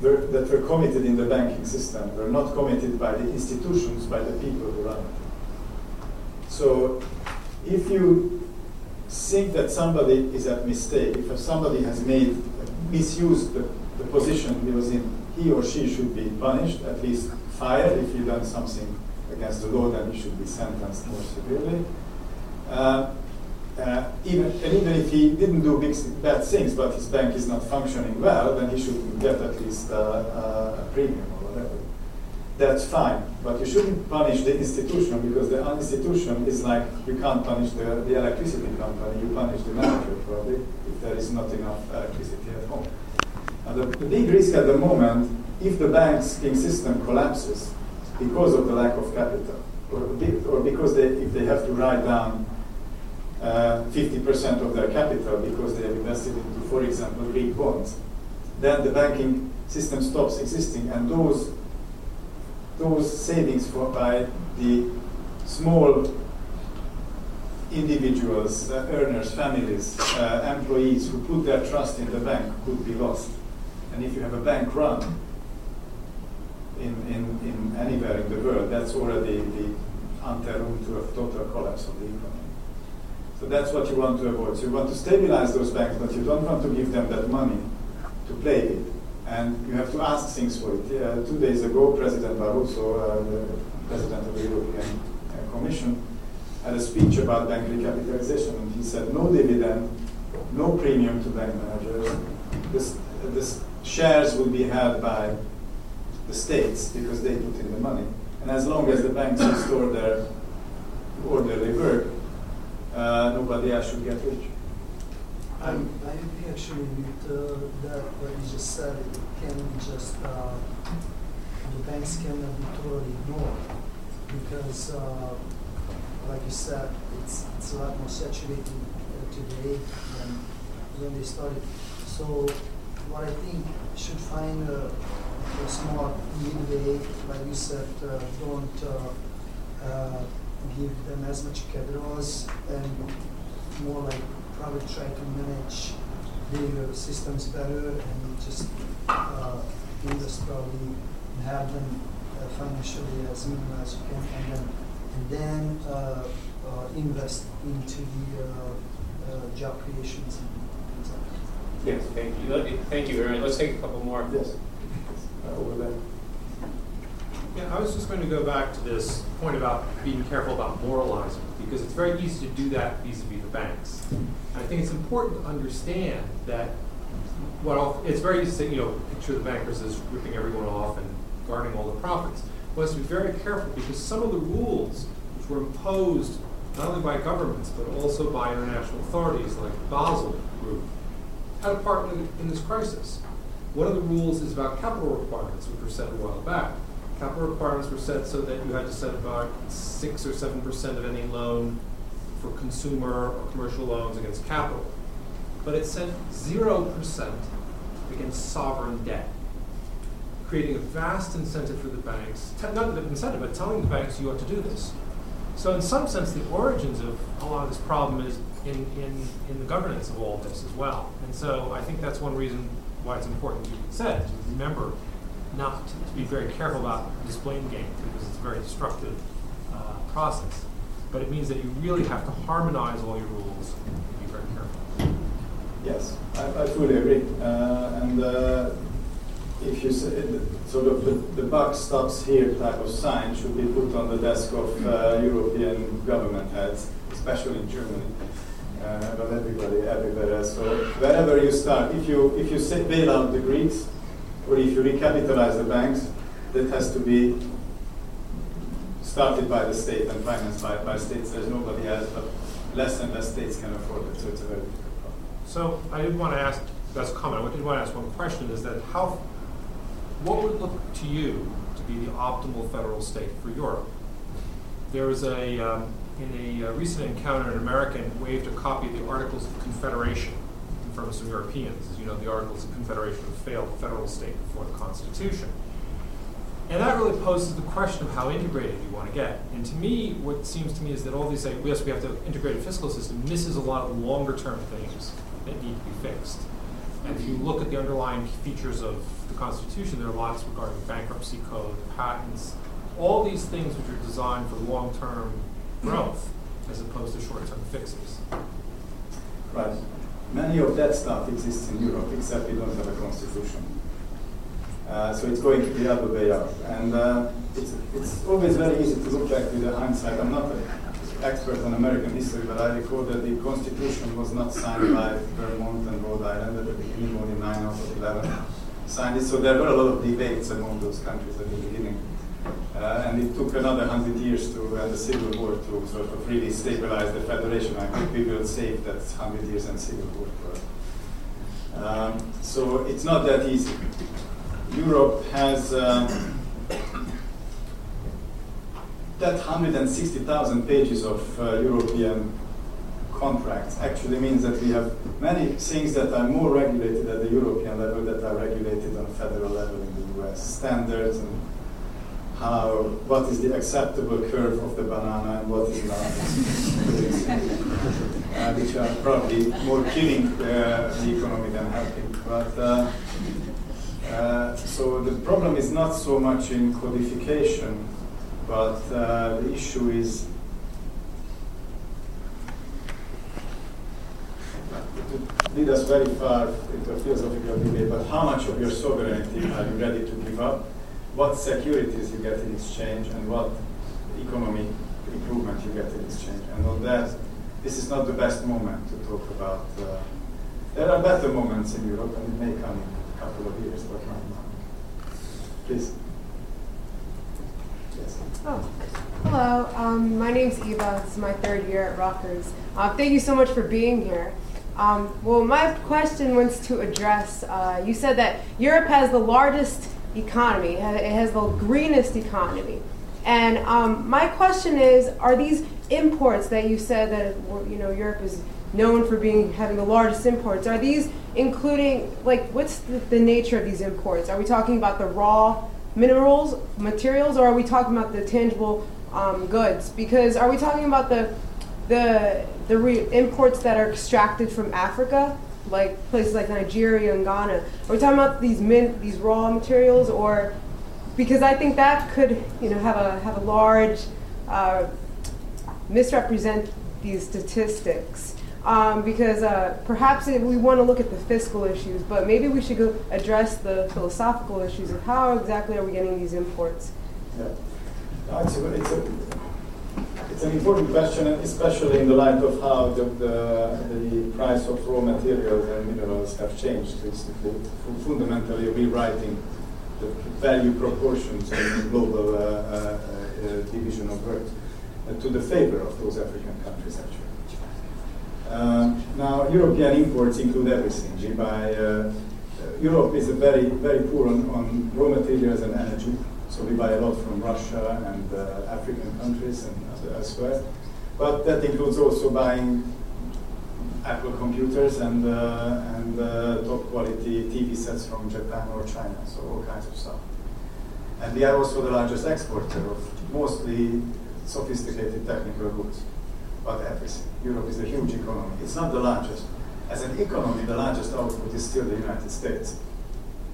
Speaker 2: were, that were committed in the banking system were not committed by the institutions, by the people who run it. So, if you think that somebody is at mistake, if somebody has made misused the, the position he was in, he or she should be punished, at least fired. If he done something against the law, then he should be sentenced more severely. Uh, uh, even, and even if he didn't do big, bad things, but his bank is not functioning well, then he should get at least uh, uh, a premium or whatever. That's fine, but you shouldn't punish the institution because the institution is like you can't punish the, the electricity company, you punish the manager probably if there is not enough electricity at home. And the, the big risk at the moment, if the banking system collapses because of the lack of capital, or, or because they, if they have to write down uh, 50% of their capital because they have invested into, for example, Greek bonds, then the banking system stops existing, and those those savings for by the small individuals, uh, earners, families, uh, employees who put their trust in the bank could be lost. And if you have a bank run in, in, in anywhere in the world, that's already the ante room to a total collapse of the economy. So that's what you want to avoid. So you want to stabilize those banks, but you don't want to give them that money to play with. And you have to ask things for it. Uh, two days ago, President Barroso, uh, the president of the European uh, Commission, had a speech about bank recapitalization, and he said no dividend, no premium to bank managers. This, this shares will be held by the states because they put in the money. And as long as the banks restore their orderly work, uh, nobody else should get rich.
Speaker 7: I, agree actually with uh, that what you just said. It can be just uh, the banks cannot be totally ignored because, uh, like you said, it's it's a lot more saturated uh, today than when they started. So what I think should find a, a smart midway, like you said, uh, don't uh, uh, give them as much as and more like probably try to manage their systems better and just uh, invest probably and have them uh, financially as minimal as you can and then and then uh, uh, invest into the uh, uh, job creations and things like that.
Speaker 3: Yes, thank you. Let- Thank you very much. Let's take a couple more.
Speaker 2: Yes. Uh, over there.
Speaker 8: Yeah, I was just going to go back to this point about being careful about moralizing, because it's very easy to do that vis-a-vis the banks. And I think it's important to understand that, well, it's very easy to you know, picture the bankers as ripping everyone off and garnering all the profits. One has to be very careful, because some of the rules which were imposed not only by governments, but also by international authorities like Basel Group, had a part in, in this crisis. One of the rules is about capital requirements, which were set a while back. Capital requirements were set so that you had to set about six or seven percent of any loan for consumer or commercial loans against capital. But it set zero percent against sovereign debt, creating a vast incentive for the banks, not the incentive, but telling the banks you ought to do this. So in some sense, the origins of a lot of this problem is in, in, in the governance of all this as well. And so I think that's one reason why it's important, you said, to remember not to, to be very careful about displaying game because it's a very destructive uh, process. But it means that you really have to harmonize all your rules and be very careful.
Speaker 2: Yes, I, I fully agree. Uh, and uh, if you say, sort of the, the buck stops here type of sign should be put on the desk of uh, European government heads, especially in Germany, uh, but everybody, everywhere. So wherever you start, if you if you say bail out the Greeks, or if you recapitalize the banks, that has to be started by the state and financed by, by states. There's nobody else, but less and less states can afford it. So it's a very difficult problem.
Speaker 8: So I did want to ask, that's a comment, I did want to ask one question, is that how, what would look to you to be the optimal federal state for Europe? There is a, um, in a uh, recent encounter, an American waved a copy of the Articles of Confederation in front of some Europeans. As you know, the Articles of Confederation have failed federal state before the Constitution. And that really poses the question of how integrated you want to get. And to me, what seems to me is that all these say, yes, we have to integrate a fiscal system, misses a lot of longer term things that need to be fixed. And if you look at the underlying features of the Constitution, there are lots regarding bankruptcy code, patents, all these things which are designed for long term growth as opposed to short term fixes.
Speaker 2: Right. Many of that stuff exists in Europe, except we don't have a constitution. Uh, so it's going to the other way up. And uh, it's, it's always very easy to look back with the hindsight. I'm not an expert on American history, but I recall that the Constitution was not signed by Vermont and Rhode Island at the beginning, only 9 out of 11 signed it. So there were a lot of debates among those countries at the beginning. Uh, and it took another hundred years to, and the Civil War to sort of really stabilize the Federation. I think we will save that hundred years and Civil War. Um, so it's not that easy. Europe has um, that 160,000 pages of uh, European contracts actually means that we have many things that are more regulated at the European level that are regulated on federal level in the US. Standards and how, what is the acceptable curve of the banana and what is not, uh, which are probably more killing uh, the economy than helping. But uh, uh, so the problem is not so much in codification, but uh, the issue is to lead us very far into a philosophical debate, but how much of your sovereignty are you ready to give up? What securities you get in exchange, and what economy improvement you get in exchange. And on that, this is not the best moment to talk about. Uh, there are better moments in Europe, and it may come in a couple of years, but not now. Please.
Speaker 9: Oh, hello. Um, my name's Eva. It's my third year at Rutgers. Uh, thank you so much for being here. Um, well, my question wants to address. Uh, you said that Europe has the largest economy. It has- the greenest economy. And um, my question is: Are these imports that you said that you know Europe is known for being having the largest imports? Are these including like what's the, the nature of these imports? Are we talking about the raw minerals, materials, or are we talking about the tangible um, goods? Because are we talking about the the the imports that are extracted from Africa, like places like Nigeria and Ghana? Are we talking about these min- these raw materials, or because I think that could you know have a have a large uh, misrepresent these statistics. Um, because uh, perhaps we want to look at the fiscal issues, but maybe we should go address the philosophical issues of how exactly are we getting these imports.
Speaker 2: Yeah. No, it's, a, it's, a, it's an important question, especially in the light of how the, the, the price of raw materials and minerals have changed recently, fu- fundamentally rewriting the value proportions in the global uh, uh, uh, division of work uh, to the favor of those African countries, actually. Um, now, European imports include everything. Uh, Europe is very, very poor on, on raw materials and energy, so we buy a lot from Russia and uh, African countries and elsewhere. But that includes also buying Apple computers and, uh, and uh, top quality TV sets from Japan or China, so all kinds of stuff. And we are also the largest exporter of mostly sophisticated technical goods, but everything. Europe is a huge economy. It's not the largest. As an economy, the largest output is still the United States.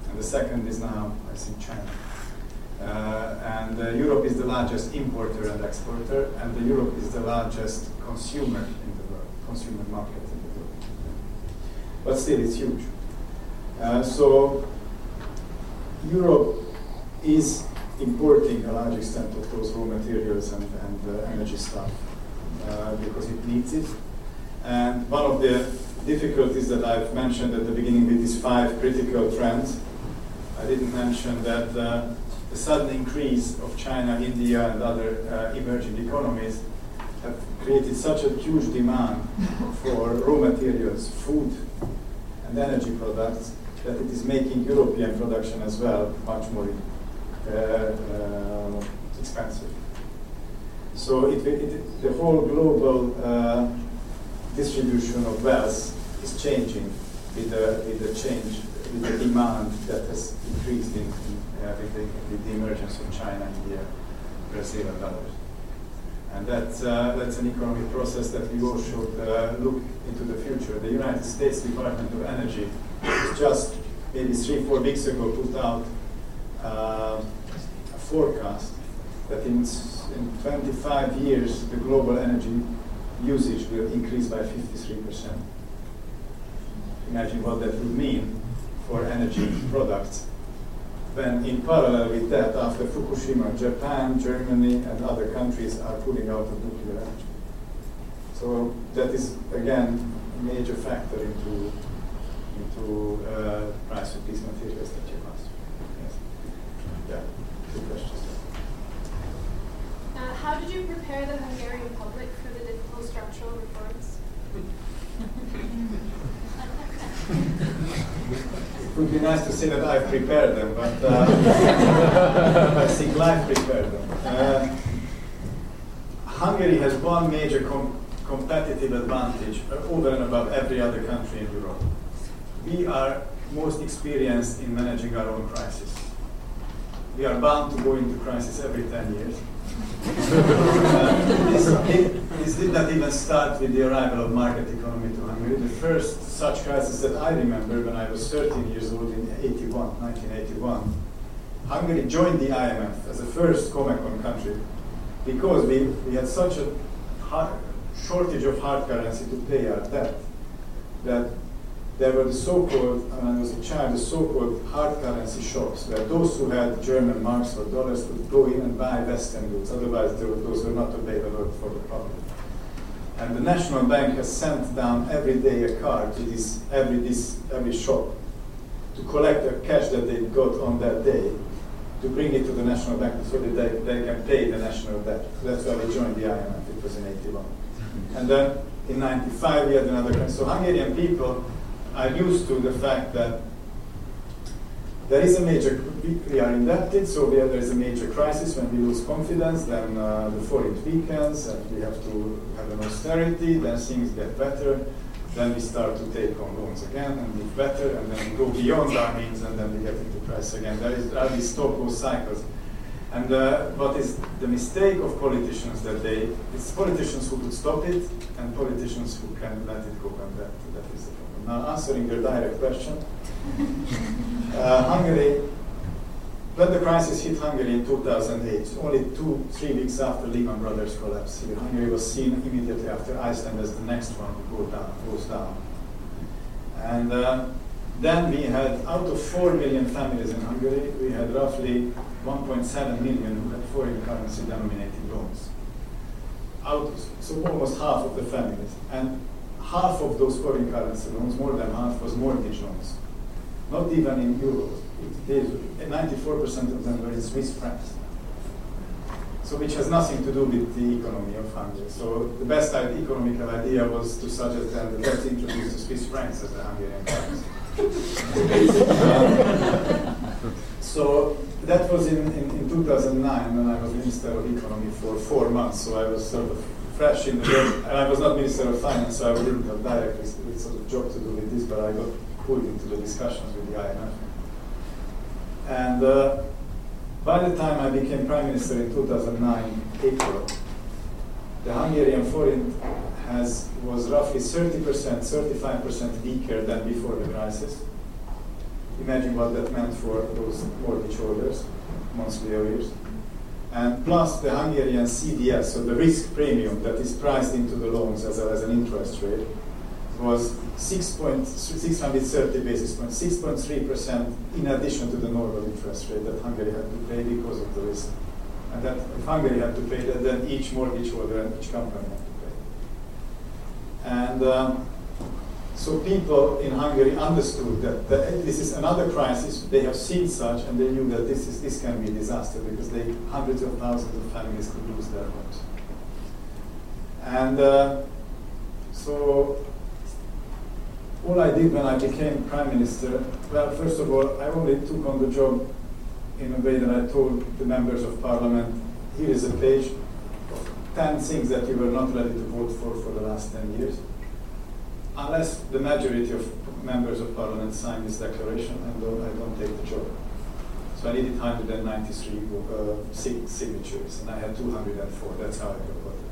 Speaker 2: And the second is now, I think, China. Uh, and uh, Europe is the largest importer and exporter, and the Europe is the largest consumer in the world, consumer market in the world. But still, it's huge. Uh, so Europe is importing a large extent of those raw materials and, and uh, energy stuff uh, because it needs it. And one of the difficulties that I've mentioned at the beginning with these five critical trends, I didn't mention that uh, the sudden increase of China, India, and other uh, emerging economies have created such a huge demand for raw materials, food, and energy products that it is making European production as well much more uh, uh, expensive. So it, it, the whole global uh, distribution of wealth is changing with the, with the change, with the demand that has increased in, in, uh, with, the, with the emergence of China, India, Brazil, and others. And that's, uh, that's an economic process that we all should uh, look into the future. The United States Department of Energy just maybe three, four weeks ago put out uh, a forecast that in, in 25 years the global energy usage will increase by 53%. Imagine what that would mean for energy products. When in parallel with that, after Fukushima, Japan, Germany, and other countries are pulling out of nuclear energy. So that is again a major factor into into uh, price of these materials that you asked. Yes. Yeah. Good questions.
Speaker 10: Uh, how did you prepare the Hungarian public for the difficult structural reforms?
Speaker 2: It would be nice to say that I've prepared them, but uh, I think life prepared them. Uh, Hungary has one major com- competitive advantage uh, over and above every other country in Europe. We are most experienced in managing our own crisis. We are bound to go into crisis every 10 years. This, did, this did not even start with the arrival of market economy to Hungary. The first such crisis that I remember when I was 13 years old in 81, 1981, Hungary joined the IMF as the first Comecon country because we, we had such a hard, shortage of hard currency to pay our debt that there were the so-called, when I was a child, the so-called hard currency shops, where those who had German marks or dollars would go in and buy Western goods, otherwise those were not available for the public. And the National Bank has sent down every day a car to this every this every shop to collect the cash that they got on that day to bring it to the National Bank so that they, they can pay the national debt. That's why we joined the IMF. It was in 81. And then in 95 we had another crisis. So Hungarian people are used to the fact that there is a major, we are indebted, so there is a major crisis when we lose confidence, then uh, the forint weakens, and we have to have an austerity, then things get better, then we start to take on loans again and live better, and then we go beyond our means, and then we get into crisis again. There is are these stop those cycles. And uh, what is the mistake of politicians that they, it's politicians who could stop it, and politicians who can let it go, and that, that is the problem. Now, answering your direct question, uh, Hungary, when the crisis hit Hungary in 2008, only two, three weeks after Lehman Brothers collapse here, Hungary was seen immediately after Iceland as the next one to go down, goes down. And uh, then we had, out of 4 million families in Hungary, we had roughly 1.7 million who had foreign currency denominated loans. Out, so almost half of the families. And half of those foreign currency loans, more than half, was mortgage loans not even in euros. It, 94% of them were in Swiss francs. So which has nothing to do with the economy of Hungary. So the best economical idea was to suggest that let's introduce the Swiss francs as a Hungarian currency. so that was in, in, in, 2009 when I was Minister of Economy for four months. So I was sort of fresh in the job, and I was not Minister of Finance, so I didn't have directly sort of job to do with this, but I got pulled into the discussions with the IMF. And uh, by the time I became prime minister in 2009, April, the Hungarian forint has was roughly 30%, 35% weaker than before the crisis. Imagine what that meant for those mortgage holders, monthly arrears. And plus the Hungarian CDS, so the risk premium that is priced into the loans as, a, as an interest rate, was 630 basis points, 6.3% in addition to the normal interest rate that Hungary had to pay because of the risk. And that if Hungary had to pay that, then each mortgage holder and each company had to pay. And um, so people in Hungary understood that, that, this is another crisis. They have seen such, and they knew that this is this can be a disaster because they hundreds of thousands of families could lose their homes. And uh, so all I did when I became prime minister, well, first of all, I only took on the job in a way that I told the members of parliament, here is a page of 10 things that you were not ready to vote for for the last 10 years. Unless the majority of members of parliament sign this declaration, I don't, I don't take the job. So I needed 193 uh, signatures, and I had 204. That's how I got it.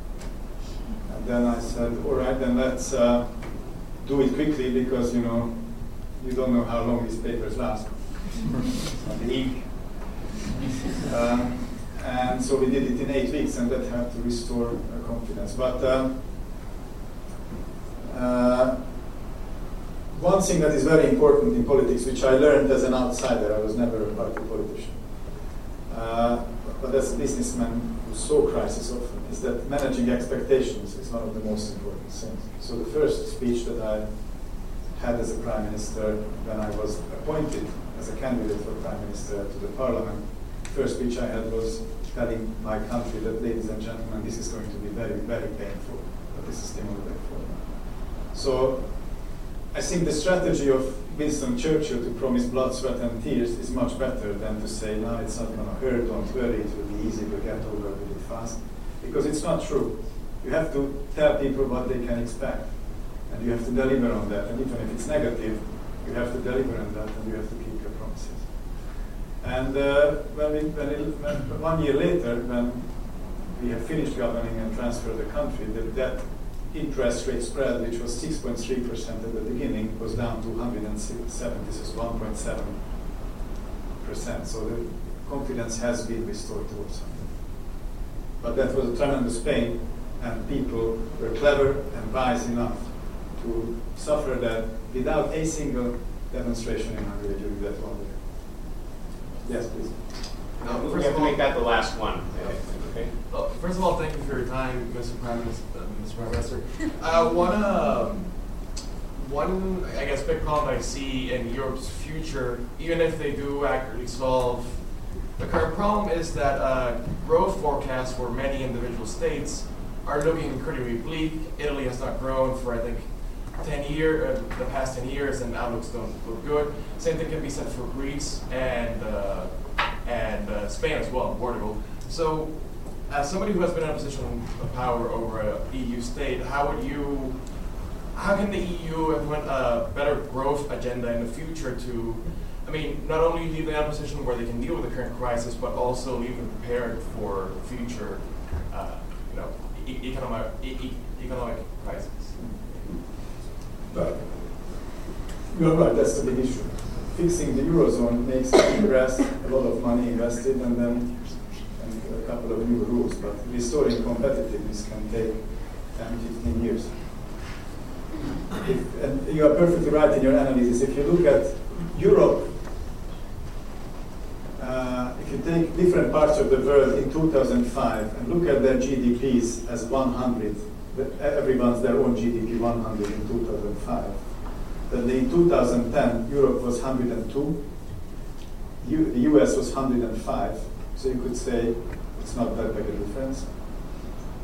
Speaker 2: And then I said, all right, then let's uh, do it quickly because you know you don't know how long these papers last. the ink. Um, and so we did it in eight weeks, and that helped to restore uh, confidence. But um, uh, one thing that is very important in politics, which I learned as an outsider, I was never a party politician, uh, but as a businessman who saw crisis often, is that managing expectations is one of the most important things. So the first speech that I had as a prime minister when I was appointed as a candidate for prime minister to the parliament, first speech I had was telling my country that, ladies and gentlemen, this is going to be very, very painful, but this is stimulating for me. So I think the strategy of Winston Churchill to promise blood, sweat, and tears is much better than to say, no, it's not going to hurt, don't worry, it will be easy, to get over it fast. Because it's not true. You have to tell people what they can expect, and you have to deliver on that. And even if it's negative, you have to deliver on that, and you have to keep your promises. And uh, when, we, when, it, when one year later, when we have finished governing and transferred the country, the debt interest rate spread, which was 6.3% at the beginning, was down to 107. This is 1.7%. So the confidence has been restored towards something. But that was a tremendous pain, and people were clever and wise enough to suffer that without a single demonstration in Hungary during that one year. Yes, please.
Speaker 11: Uh,
Speaker 3: We
Speaker 11: first
Speaker 3: have to make that the last one, okay?
Speaker 11: Uh, First of all, thank you for your time, Mr. Prime Minister. uh, Mr. Prime Minister. Uh, one, um, one, I guess, big problem I see in Europe's future, even if they do accurately solve the current problem, is that uh, growth forecasts for many individual states are looking incredibly bleak. Italy has not grown for, I think, 10 year, uh, the past 10 years, and outlooks don't look good. Same thing can be said for Greece and uh, and uh, Spain as well, and Portugal. So, as somebody who has been in a position of power over an EU state, how would you, how can the EU implement a better growth agenda in the future to, I mean, not only leave them in a position where they can deal with the current crisis, but also leave them prepared for future, uh, you know, e- economic e- economic crisis.
Speaker 2: But you're right, that's the big issue. Fixing the eurozone makes progress, a lot of money invested, and then couple of new rules. But restoring competitiveness can take 10, 15 years. If, and you are perfectly right in your analysis. If you look at Europe, uh, if you take different parts of the world in 2005 and look at their GDPs as 100, that everyone's their own GDP 100 in 2005. Then in 2010, Europe was 102, U, the US was 105, so you could say it's not that big a difference.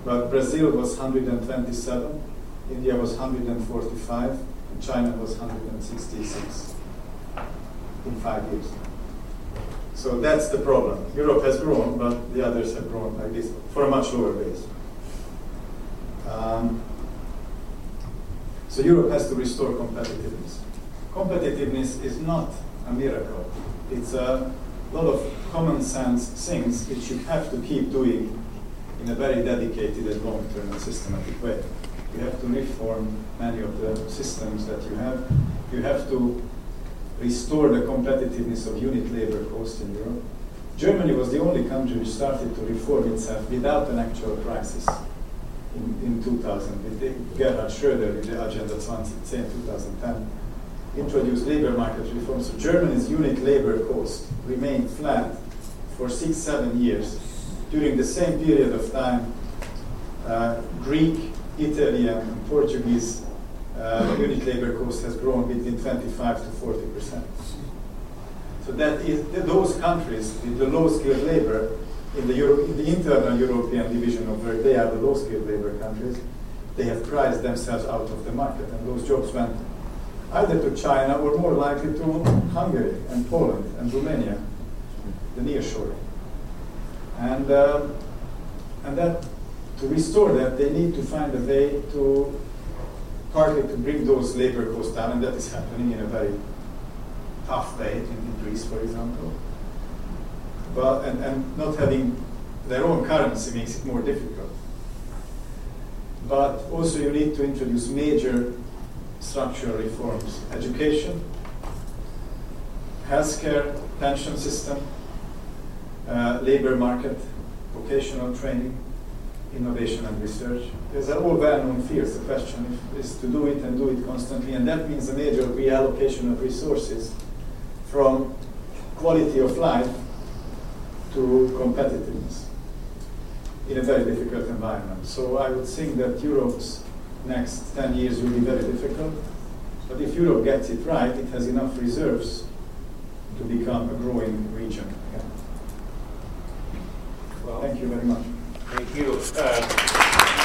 Speaker 2: But Brazil was 127, India was 145, and China was 166 in five years. So that's the problem. Europe has grown, but the others have grown like this for a much lower base. Um, so Europe has to restore competitiveness. Competitiveness is not a miracle. It's a lot of common sense things which you have to keep doing in a very dedicated and long-term and systematic way. You have to reform many of the systems that you have. You have to restore the competitiveness of unit labor cost in Europe. Germany was the only country which started to reform itself without an actual crisis in, in 2000. With Gerhard Schröder with the Agenda 2010 2010 introduced labor market reforms. So Germany's unit labor cost remained flat for six, seven years. During the same period of time, uh, Greek, Italian, and Portuguese uh, unit labor cost has grown between 25 to 40 percent. So that is th- those countries with the low skilled labor in the, Euro- in the internal European division of work, they are the low skilled labor countries. They have priced themselves out of the market, and those jobs went either to China or more likely to Hungary and Poland and Romania, the nearshoring. And uh, and that to restore that, they need to find a way to partly to bring those labor costs down, and that is happening in a very tough way in, in Greece, for example. But and, and not having their own currency makes it more difficult. But also you need to introduce major structural reforms. Education, healthcare, pension system, uh, labor market, vocational training, innovation and research. These are all well-known fields. The question is to do it and do it constantly, and that means a major reallocation of resources from quality of life to competitiveness in a very difficult environment. So I would think that Europe's next 10 years will be very difficult, but if Europe gets it right, it has enough reserves to become a growing region again.
Speaker 3: Well,
Speaker 2: Thank you very much.
Speaker 3: Thank you. Uh,